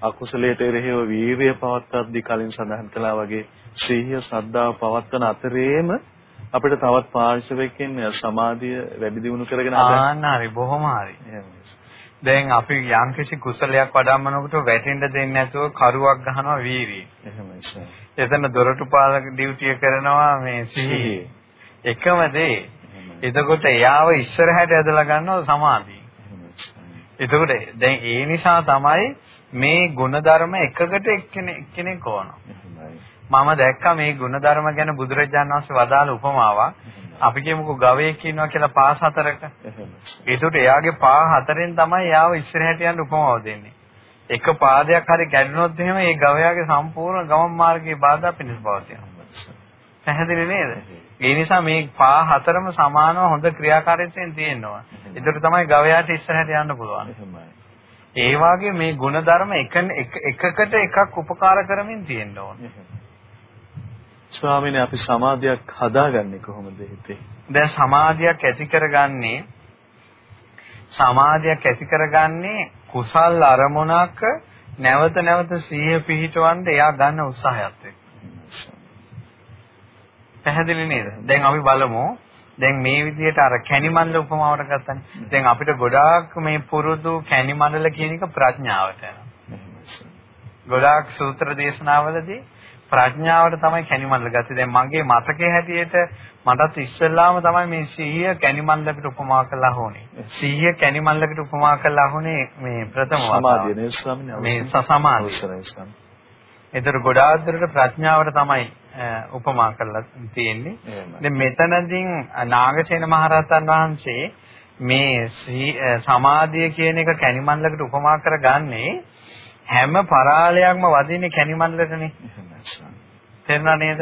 අකුසලයට එරෙහිව වීරිය පවත්වද්දී කලින් සඳහන් කළා වගේ සීහිය සද්ධාව පවත්වන අතරේම අපිට තවත් පාර්ශවයකින් සමාධිය වැඩි දියුණු කරගෙන ආන්න හරි බොහොම හරි. දැන් අපි යම්කිසි කුසලයක් වඩම්මනකොට වැටෙන්න දෙන්නේ නැතුව කරුවක් ගහනවා වීරිය. එහෙමයි. එතන දොරටු පාලක ඩියුටිය කරනවා මේ සිහිය. එකම දේ. එතකොට එයාව ඉස්සරහට ඇදලා ගන්නවා සමාධිය. එතකොට දැන් ඒ නිසා තමයි මේ ಗುಣධර්ම එකකට එක්කෙනෙක් ඕන. මම දැක්කා මේ ගුණධර්ම ගැන බුදුරජාණන් වහන්සේ වදාළ උපමාවක්. අපි කියමුකෝ ගවයෙක් ඉන්නවා කියලා පාස් හතරක. ඒකට එයාගේ පා හතරෙන් තමයි යාව ඉස්සරහට යන්න උපමාව දෙන්නේ. එක පාදයක් හරි ගැඩුණොත් එහෙම ඒ ගවයාගේ සම්පූර්ණ ගමන් මාර්ගයේ බාධා පිණිස පවතිනවා. පැහැදිලි නේද? ඒ නිසා මේ පා හතරම සමානව හොඳ ක්‍රියාකාරීත්වයෙන් තියෙනවා. ඒකට තමයි ගවයාට ඉස්සරහට යන්න පුළුවන්. ඒ වගේ මේ ගුණධර්ම එක එකකට එකක් උපකාර කරමින් තියෙන්න ඕනේ. ස්වාමීනි අපි සමාධියක් හදාගන්නේ කොහොමද හිතේ? දැන් සමාධියක් ඇති කරගන්නේ සමාධියක් ඇති කරගන්නේ කුසල් අරමුණක නැවත නැවත සිහිය පිහිටවන්න එයා ගන්න උත්සාහයත් එක්ක. පැහැදිලි නේද? දැන් අපි බලමු. දැන් මේ විදිහට අර කැනිමණ්ඩල උපමාවට ගත්තනේ. දැන් අපිට ගොඩාක් මේ පුරුදු කැනිමණ්ඩල කියන එක ප්‍රඥාවට ගොඩාක් සූත්‍ර දේශනාවලදී ප්‍රඥාවට තමයි කැනිමණ්ඩල ගත්තේ. දැන් මගේ මතකයේ හැටියට මටත් ඉස්සෙල්ලාම තමයි මේ සිහිය කැනිමණ්ඩලකට උපමා කළා හොනේ. සිහිය කැනිමණ්ඩලකට උපමා කළා හොනේ මේ ප්‍රථම සමාධිය නේ ස්වාමීන් වහන්සේ. මේ සමාධිය. ඒතර ගොඩාක් දුරට ප්‍රඥාවට තමයි උපමා කරලා තියෙන්නේ. දැන් මෙතනදී නාගසේන මහරහතන් වහන්සේ මේ සමාධිය කියන එක කැනිමණ්ඩලකට උපමා කරගන්නේ හැම පරාලයක්ම වදින්නේ කැනිමණ්ඩලටනේ. තේරුණා නේද?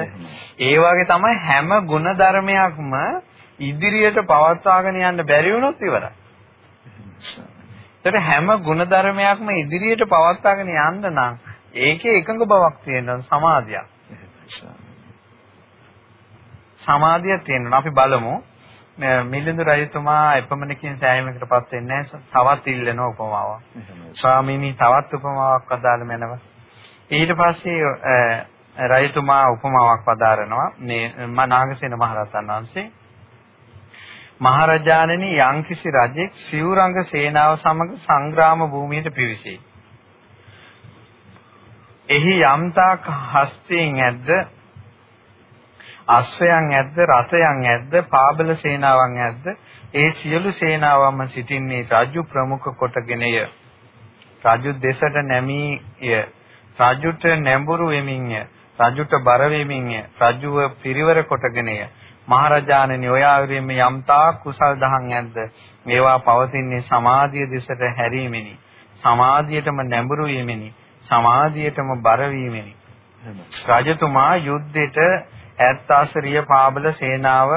ඒ වගේ තමයි හැම ගුණ ධර්මයක්ම ඉදිරියට පවත්වාගෙන යන්න බැරි වුණොත් ඉවරයි. ඒතර හැම ගුණ ධර්මයක්ම ඉදිරියට පවත්වාගෙන යන්න නම් ඒකේ එකඟ බවක් තියෙනවා සමාධියක්. සමාධිය තියෙනවා. අපි බලමු. මිලිඳු රජතුමා එපමණකින් සෑයීමකටපත් වෙන්නේ. තවත් ඉල්ලන උපමාවක්. ස්වාමීනි තවත් උපමාවක් අදාළ මැනව. ඊට පස්සේ රජතුමා උපමාවක් පදාරනවා මේ නාගසේන මහරහතන් වහන්සේ මහරජාණෙනි යම්කිසි රජෙක් සිවුරංග සේනාව සමග සංග්‍රාම භූමියට පිවිසෙයි. එහි යම්තාක් හස්තයෙන් ඇද්ද අශ්වයන් ඇද්ද රථයන් ඇද්ද පාබල සේනාවන් ඇද්ද? ඒ සියලු සේනාවම සිටින්නේ රාජ්‍ය ප්‍රමුඛ කොටගෙනය රාජ්‍ය දෙසට නැමීය රාජ්‍යට නැඹුරු වෙමින්ය රජුට බර වෙමින්ය රජුව පිරිවර කොටගෙනය මහරජාණනි ඔය ආවරෙම යම්තා කුසල් දහම් ඇද්ද? මේවා පවතින්නේ සමාධිය දෙසට හැරීමෙනි. සමාධියටම නැඹුරු වීමෙනි. සමාධියටම බර වීමෙනි. රජතුමා යුද්ධෙට ඈත්තාසරිය පාබල සේනාව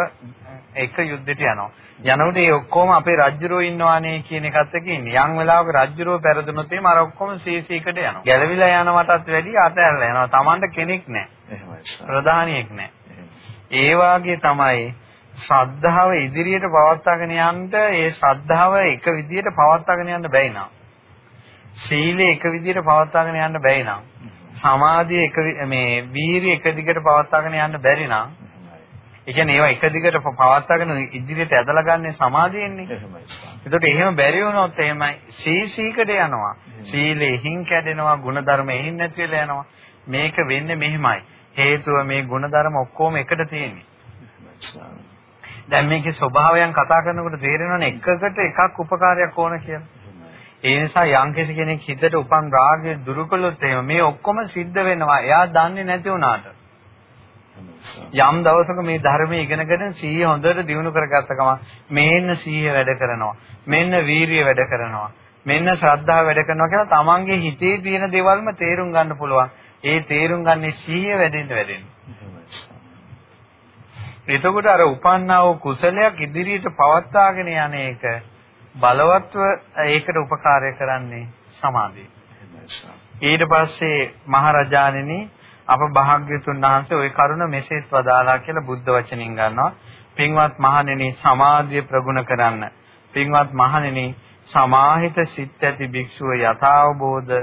එක යුද්ධෙට යනවා. යනකොට ඒ ඔක්කොම අපේ රජ්ජුරෝ ඉන්නවානේ කියන එකත් එක්ක ඉන්නේ. යම් වෙලාවක රජ්ජුරෝ පෙරදුනොත් එimhe අර ඔක්කොම සීසීකට යනවා. ගැලවිලා යනවටත් වැඩිය අතහැරලා යනවා. Tamanට කෙනෙක් නැහැ. එහෙමයි. ප්‍රධානියෙක් නැහැ. ඒ වාගේ තමයි ශ්‍රද්ධාව ඉදිරියට පවත්වාගෙන යන්න ඒ ශ්‍රද්ධාව එක විදියට පවත්වාගෙන යන්න බැයි නා. සීලය එක විදියට පවත්වාගෙන යන්න බැයි නා. සමාධිය එක මේ වීරිය එක දිගට පවත්වාගෙන යන්න බැරි නම් ඒ කියන්නේ ඒවා එක දිගට පවත්වාගෙන ඉදිරියට ඇදලා ගන්න සමාධියෙන්නේ. එහෙමයි. ඒකට එහෙම බැරි වුණොත් එහෙමයි සීසීකඩ යනවා. සීලෙහින් කැඩෙනවා, ಗುಣධර්මෙහින් නැති වෙලා යනවා. මේක වෙන්නේ මෙහෙමයි. හේතුව මේ ಗುಣධර්ම ඔක්කොම එකට තියෙන්නේ. දැන් මේකේ ස්වභාවයන් කතා කරනකොට තේරෙනවනේ එකකට එකක් උපකාරයක් ඕන කියලා. ඒ නිසා යම් කෙනෙක් හිතට උපන් රාගය දුරු කළොත් එහෙම මේ ඔක්කොම සිද්ධ වෙනවා. එයා දන්නේ නැති වුණාට. යම් දවසක මේ ධර්මයේ ඉගෙනගෙන සීය හොඳට දියුණු කරගත්ත ගමන් මේන්න සීය වැඩ කරනවා. මෙන්න වීරිය වැඩ කරනවා. මෙන්න ශ්‍රද්ධාව වැඩ කරනවා කියලා තමන්ගේ හිතේ තියෙන දේවල්ම තේරුම් ගන්න පුළුවන්. ඒ තේරුම් ගන්නේ සීය වැඩෙන්න වැඩෙන්න. එතකොට අර උපන්නා වූ කුසලයක් ඉදිරියට පවත්වාගෙන යන එක බලවත්ව ඒකට උපකාරය කරන්නේ සමාධිය. ඊට පස්සේ මහරජාණෙනි අප භාග්‍යතුන් වහන්සේ ওই කරුණ මෙසේත් වදාලා කියලා බුද්ධ වචනින් ගන්නවා. පින්වත් මහණෙනි සමාධිය ප්‍රගුණ කරන්න. පින්වත් මහණෙනි සමාහිත සිත් ඇති භික්ෂුව යථාබෝධ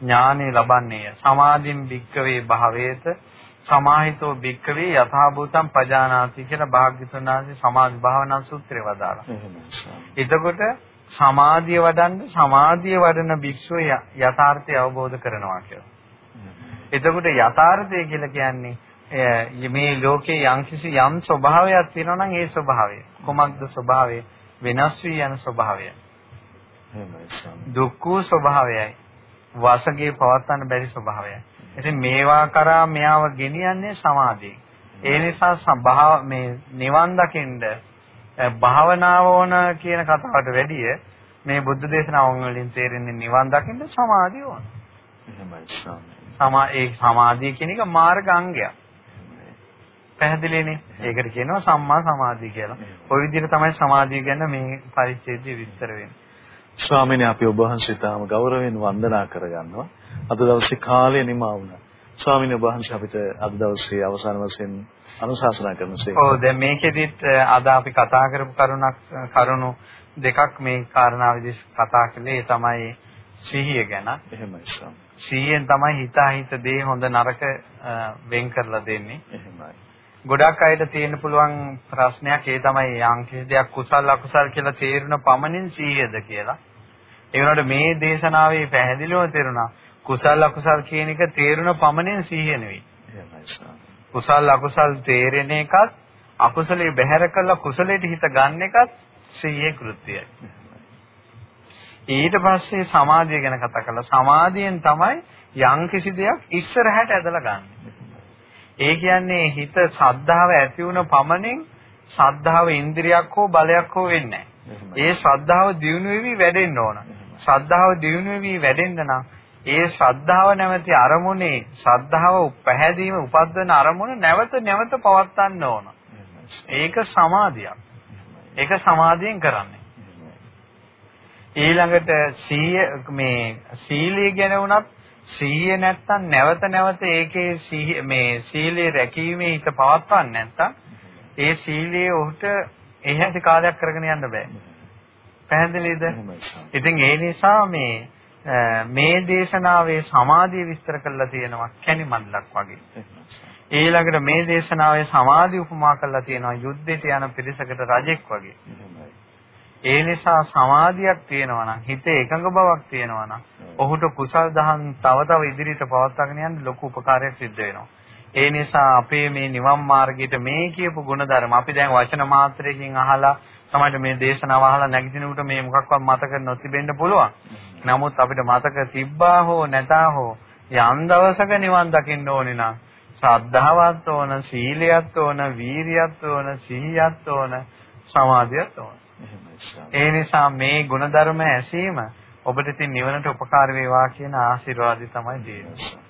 ඥානෙ ලබන්නේය. සමාධින් භික්කවේ භාවේත සමාහිතෝ භික්කවේ යථාභූතම් පජානාති කියලා භාග්‍යතුන් වහන්සේ සමාධි භාවනා සූත්‍රය වදාළා. එතකොට සමාධිය වඩන්න සමාධිය වඩන භික්ෂුව යථාර්ථය අවබෝධ කරනවා කියලා. එතකොට යථාර්ථය කියලා කියන්නේ මේ ලෝකේ යම්කිසි යම් ස්වභාවයක් තියෙනවා නම් ඒ ස්වභාවය. කොමක්ද ස්වභාවය? වෙනස් වී යන ස්වභාවය. දුක්ඛ ස්වභාවයයි. වාසගේ පවත්වන්න බැරි ස්වභාවයයි. ඉතින් මේවා කරා මෙයාව ගෙනියන්නේ සමාධිය. ඒ නිසා සබහා මේ නිවන් දකින්න භාවනාව ඕන කියන කතාවට වැඩිය මේ බුද්ධ දේශනාවන් වලින් තේරෙන්නේ නිවන් දකින්න සමාධිය ඕන. එහෙමයි ස්වාමී. සමා ඒ සමාධිය කියන එක මාර්ග අංගයක්. පැහැදිලිනේ. ඒකට කියනවා සම්මා සමාධිය කියලා. ওই විදිහට තමයි සමාධිය ගැන මේ පරිච්ඡේදය විස්තර වෙන්නේ. ස්වාමීනි අපි ඔබ වහන්සේ තාම ගෞරවයෙන් වන්දනා කරගන්නවා. අද දවසේ කාලය නිමා වුණා. ස්වාමීන් වහන්සේ අපිට අද දවසේ අවසාන වශයෙන් අනුශාසනා කරනසේ. ඔව් දැන් මේකෙදිත් අද අපි කතා කරපු කරුණක් කරුණු දෙකක් මේ කාරණාවේදී කතා කළේ ඒ තමයි සිහිය ගැන. එහෙමයි ස්වාමී. සිහියෙන් තමයි හිතා හිත දේ හොඳ නරක වෙන් කරලා දෙන්නේ. එහෙමයි. ගොඩක් අයට තියෙන්න පුළුවන් ප්‍රශ්නයක් ඒ තමයි යම් කිසි දෙයක් කුසල අකුසල කියලා තේරුණ පමණින් සිහියද කියලා. ඒ වුණාට මේ දේශනාවේ පැහැදිලිව තේරුණා කුසල අකුසල කියන එක තේරුණ පමණින් සිහිය නෙවෙයි. කුසල අකුසල තේරෙන එකත් අකුසලයේ බැහැර කළා කුසලයට හිත ගන්න එකත් සිහියේ කෘත්‍යයයි. ඊට පස්සේ සමාධිය ගැන කතා කළා. සමාධියෙන් තමයි යම් කිසි දෙයක් ඉස්සරහට ඇදලා ගන්න. ඒ කියන්නේ හිත ශ්‍රද්ධාව ඇති වුණ පමණින් ශ්‍රද්ධාව ඉන්ද්‍රියක් හෝ බලයක් හෝ වෙන්නේ ඒ ශ්‍රද්ධාව දියුණු වෙවි වැඩෙන්න ඕන. ශ්‍රද්ධාව දියුණු වෙවි වැඩෙන්න නම් ඒ ශ්‍රද්ධාව නැමැති අරමුණේ ශ්‍රද්ධාව පැහැදීම උපද්දන අරමුණ නැවත නැවත පවත්වන්න ඕන. ඒක සමාධියක්. ඒක සමාධියෙන් කරන්නේ. ඊළඟට සීය මේ සීලය ගැන වුණත් සීය නැත්තම් නැවත නැවත ඒකේ සීය මේ සීලේ රැකීමේ හිත පවත්වන්නේ නැත්තම් ඒ සීලයේ ඔහුට එහෙට කාලයක් කරගෙන යන්න බෑ. පැහැදිලිද? ඉතින් ඒ නිසා මේ මේ දේශනාවේ සමාධිය විස්තර කරලා තියෙනවා කැණි මණ්ඩලක් වගේ. ඊළඟට මේ දේශනාවේ සමාධි උපමා කරලා තියෙනවා යුද්ධයට යන පිරිසකට රජෙක් වගේ. ඒ නිසා සමාධියක් තියෙනවා නම් හිතේ එකඟ බවක් තියෙනවා නම් ඔහුට කුසල් දහම් තව තව ඉදිරියට පවත්වාගෙන යන්න ලොකු උපකාරයක් සිද්ධ වෙනවා. ඒ නිසා අපේ මේ නිවන් මාර්ගයට මේ කියපු ගුණධර්ම අපි දැන් වචන මාත්‍රයකින් අහලා තමයි මේ දේශනාව අහලා නැගිටිනකොට මේ මොකක්වත් මතක නොතිබෙන්න පුළුවන්. නමුත් අපිට මතක තිබ්බා හෝ නැතා හෝ යම් දවසක නිවන් දකින්න ඕනේ නම් ශ්‍රද්ධාවත් ඕන, සීලයක් ඕන, වීරියක් ඕන, සිහියක් ඕන, සමාධියක් ඕන. ඒ නිසා මේ ಗುಣධර්ම ඇසීම ඔබට ඉතින් නිවනට උපකාර වේවා කියන ආශිර්වාදය තමයි දෙන්නේ.